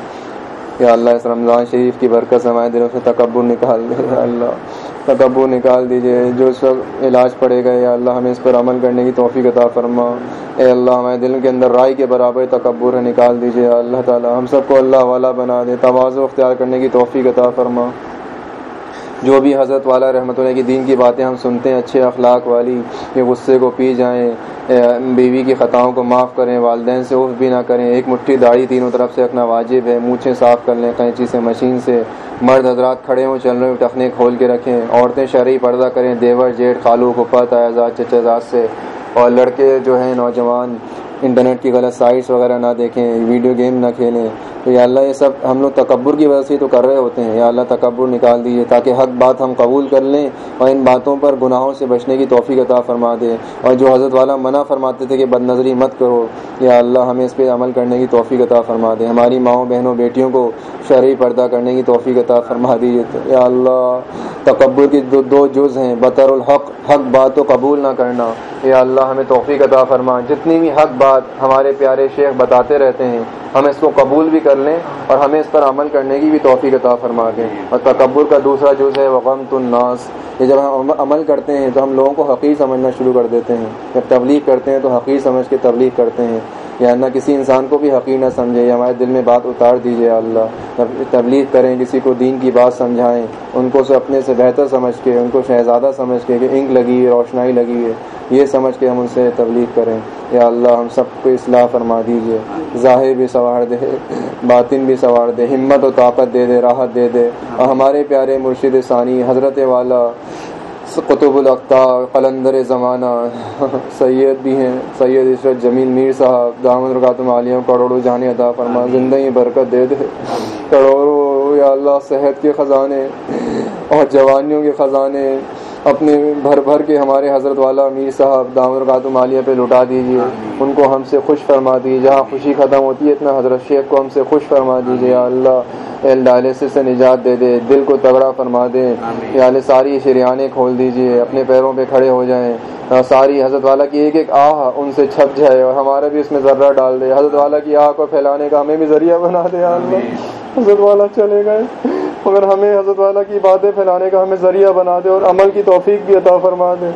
یا اللہ، اس رمضان شریف کی برکت ہمارے دلوں سے تکبر نکال دے۔ یا اللہ، تکبر نکال دیجیے۔ جو اس وقت علاج پڑے گا، یا اللہ، ہمیں اس پر عمل کرنے کی توفیق عطا فرما۔ اے اللہ، ہمارے دل کے اندر رائے کے برابر تکبر نکال دیجیے۔ اللہ تعالی، ہم سب کو اللہ والا بنا دے توازو اختیار کرنے کی توفیق عطا فرما۔ جو بھی حضرت والا رحمۃ اللہ کی دین کی باتیں ہم سنتے ہیں، اچھے اخلاق والی کہ غصے کو پی جائیں بیوی کی خطاؤں کو معاف کریں، والدین سے عف بھی نہ کریں، ایک مٹھی داڑھی تینوں طرف سے رکھنا واجب ہے، مونچھیں صاف کر لیں، قینچی سے مشین سے، مرد حضرات کھڑے ہوں چل رہے ہوں ٹخنے کھول کے رکھیں، عورتیں شرعی پردہ کریں، دیور جیٹ خالو پھپھا اعزاز چچا سے، اور لڑکے جو ہیں، نوجوان انٹرنیٹ کی غلط سائٹس وغیرہ نہ دیکھیں، ویڈیو گیم نہ کھیلیں۔ تو یا اللہ یہ سب ہم لوگ تکبر کی وجہ سے تو کر رہے ہوتے ہیں۔ یا اللہ تکبر نکال دیجیے تاکہ حق بات ہم قبول کر لیں اور ان باتوں پر گناہوں سے بچنے کی توفیق عطا فرما دے۔ اور جو حضرت والا منع فرماتے تھے کہ بد نظری مت کرو، یا اللہ ہمیں اس پہ عمل کرنے کی توفیق عطا فرما دے۔ ہماری ماؤں بہنوں بیٹیوں کو شرعی پردہ کرنے کی توفیق عطا فرما دیجیے یا اللہ، تکبر کی دو دو جز ہیں۔ بطر الحق، حق بات تو قبول نہ کرنا۔ یا اللہ ہمیں توفیق عطا فرما۔ جتنی بھی حق بات ہمارے پیارے شیخ بتاتے رہتے ہیں، ہم اس کو قبول بھی کر لیں اور ہمیں اس پر عمل کرنے کی بھی توفیق عطا فرما دیں۔ اور تکبر کا دوسرا جز ہے وغم الناس۔ یہ جب ہم عمل کرتے ہیں تو ہم لوگوں کو حقیق سمجھنا شروع کر دیتے ہیں۔ جب تبلیغ کرتے ہیں تو حقیق سمجھ کے تبلیغ کرتے ہیں۔ یا نہ کسی انسان کو بھی حقیق نہ سمجھے یا ہمارے دل میں بات اتار دیجیے اللہ تبلیغ کریں، کسی کو دین کی بات سمجھائیں، ان کو اپنے سے بہتر سمجھ کے، ان کو شہزادہ سمجھ کے کہ انک لگی ہے روشنائی لگی ہے، یہ سمجھ کے ہم ان سے تبلیغ کریں۔ یا اللہ، ہم سب کو اصلاح فرما دیجیے ظاہر بھی سوار دے، باطن بھی سوار دے، ہمت و طاقت دے دے، راحت دے دے۔ اور ہمارے پیارے مرشد ثانی، حضرت والا قطب الختہ قلندر زمانہ، سید بھی ہیں، سید عشرت جمیل میر صاحب دامد رکاتم عالیہ کروڑوں جانے عطا فرما زندگی برکت دے دے۔ کروڑوں یا اللہ صحت کے خزانے اور جوانیوں کے خزانے۔ اپنے بھر بھر کے ہمارے حضرت والا میر صاحب دامر قاتم عالیہ پہ لٹا دیجیے ان کو ہم سے خوش فرما دیجیے جہاں خوشی ختم ہوتی ہے اتنا حضرت شیخ کو ہم سے خوش فرما دیجیے اللہ ڈائلسس سے نجات دے دے دل کو تگڑا فرما دے یا اللہ ساری شریانے کھول دیجیے اپنے پیروں پہ کھڑے ہو جائیں ساری حضرت والا کی ایک ایک آہ ان سے چھپ جائے اور ہمارا بھی اس میں ذرہ ڈال دے۔ حضرت والا کی آہ کو پھیلانے کا ہمیں بھی ذریعہ بنا دے اللہ۔ حضرت والا چلے گئے۔ مگر ہمیں حضرت والا کی باتیں پھیلانے کا ہمیں ذریعہ بنا دے اور عمل کی توفیق بھی عطا فرما دے۔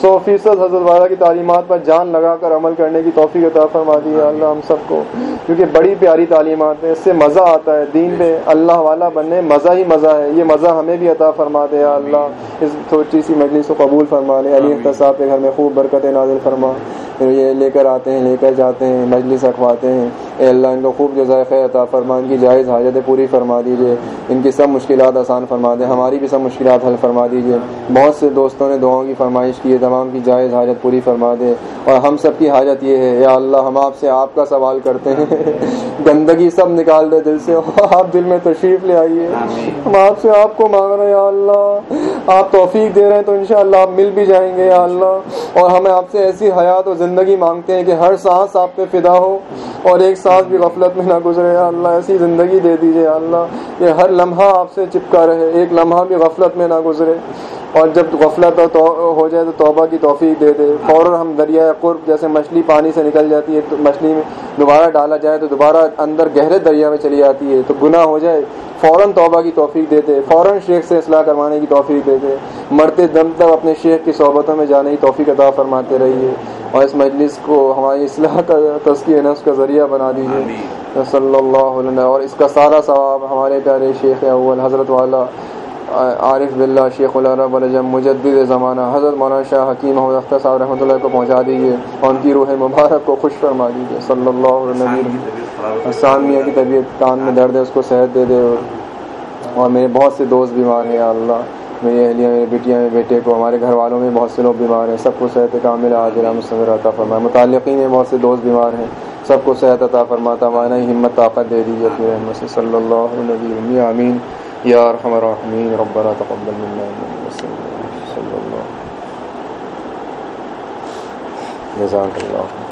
سو فیصد حضرت والا کی تعلیمات پر جان لگا کر عمل کرنے کی توفیق عطا فرما دی ہے۔ اللہ ہم سب کو، کیونکہ بڑی پیاری تعلیمات ہیں، اس سے مزہ آتا ہے۔ دین پہ اللہ والا بننے مزہ ہی مزہ ہے۔ یہ مزہ ہمیں بھی عطا فرما دے اللہ۔ اس چھوٹی سی مجلس کو قبول فرما لے۔ علی اختصاب کے گھر میں خوب برکت نازل فرما۔ یہ لے کر آتے ہیں، لے کر جاتے ہیں، مجلس رکھواتے ہیں۔ اے اللہ، ان کو خوب جو ذائقہ عطا فرما۔ ان کی جائز حاجتیں پوری فرما دیجیے ان کی سب مشکلات آسان فرما دیں ہماری بھی سب مشکلات حل فرما دیجیے بہت سے دوستوں نے دعاؤں کی فرمائش کی ہے تمام کی جائز حاجت پوری فرما دے اور ہم سب کی حاجت یہ ہے یا اللہ ہم آپ سے آپ کا سوال کرتے ہیں۔ گندگی سب نکال دے دل سے۔ آپ دل میں تشریف لے آئیے۔ ہم آپ سے آپ کو مانگ رہے ہیں یا اللہ۔ آپ توفیق دے رہے ہیں تو انشاءاللہ آپ مل بھی جائیں گے یا اللہ۔ اور ہمیں آپ سے ایسی حیات اور زندگی مانگتے ہیں کہ ہر سانس آپ پہ فدا ہو اور ایک سانس بھی غفلت میں نہ گزرے۔ یا اللہ ایسی زندگی دے دیجیے اللہ۔ یہ ہر لمحہ آپ سے چپکا رہے ایک لمحہ بھی غفلت میں نہ گزرے۔ اور جب غفلت ہو جائے تو توبہ کی توفیق دے دے۔ فوراً ہم دریائے قرب جیسے مچھلی پانی سے نکل جاتی ہے تو مچھلی میں دوبارہ ڈالا جائے تو دوبارہ اندر گہرے دریا میں چلی جاتی ہے تو گناہ ہو جائے۔ فوراً توبہ کی توفیق دے دے فوراً شیخ سے اصلاح کروانے کی توفیق دے دے۔ مرتے دم تک اپنے شیخ کی صحبتوں میں جانے کی توفیق عطا فرماتے رہیے۔ اور اس مجلس کو ہماری اصلاح کا تزکی نفس کا ذریعہ بنا دیجیے۔ صلی اللہ علیہ اور اس کا سارا ثواب ہمارے پیارے شیخ اول حضرت والا عارف بلّہ شیخ العرب الجم مجدد زمانہ حضرت مولانا شاہ حکیم محمد اختر صاحب رحمۃ اللہ کو پہنچا دیجیے اور ان کی روح مبارک کو خوش فرما دیجیے صلی اللہ علیہ ثانیہ کی طبیعت کان میں درد ہے، اس کو صحت دے دے اور میرے بہت سے دوست بیمار ہیں اللہ، میری اہلیہ میری بیٹیاں، میرے بیٹے کو، ہمارے گھر والوں میں بہت سے لوگ بیمار ہیں، سب کو صحت کام ملا آج مصور عطا فرمائے۔ متعلقین میں بہت سے دوست بیمار ہیں، سب کو صحت عطا فرماتا مانا ہی ہمت، طاقت دے دیجیے اپنی رحمت سے۔ صلی اللہ علیہ امین يا ارحم الراحمين ربنا تقبل منا صلى الله جزاك الله خير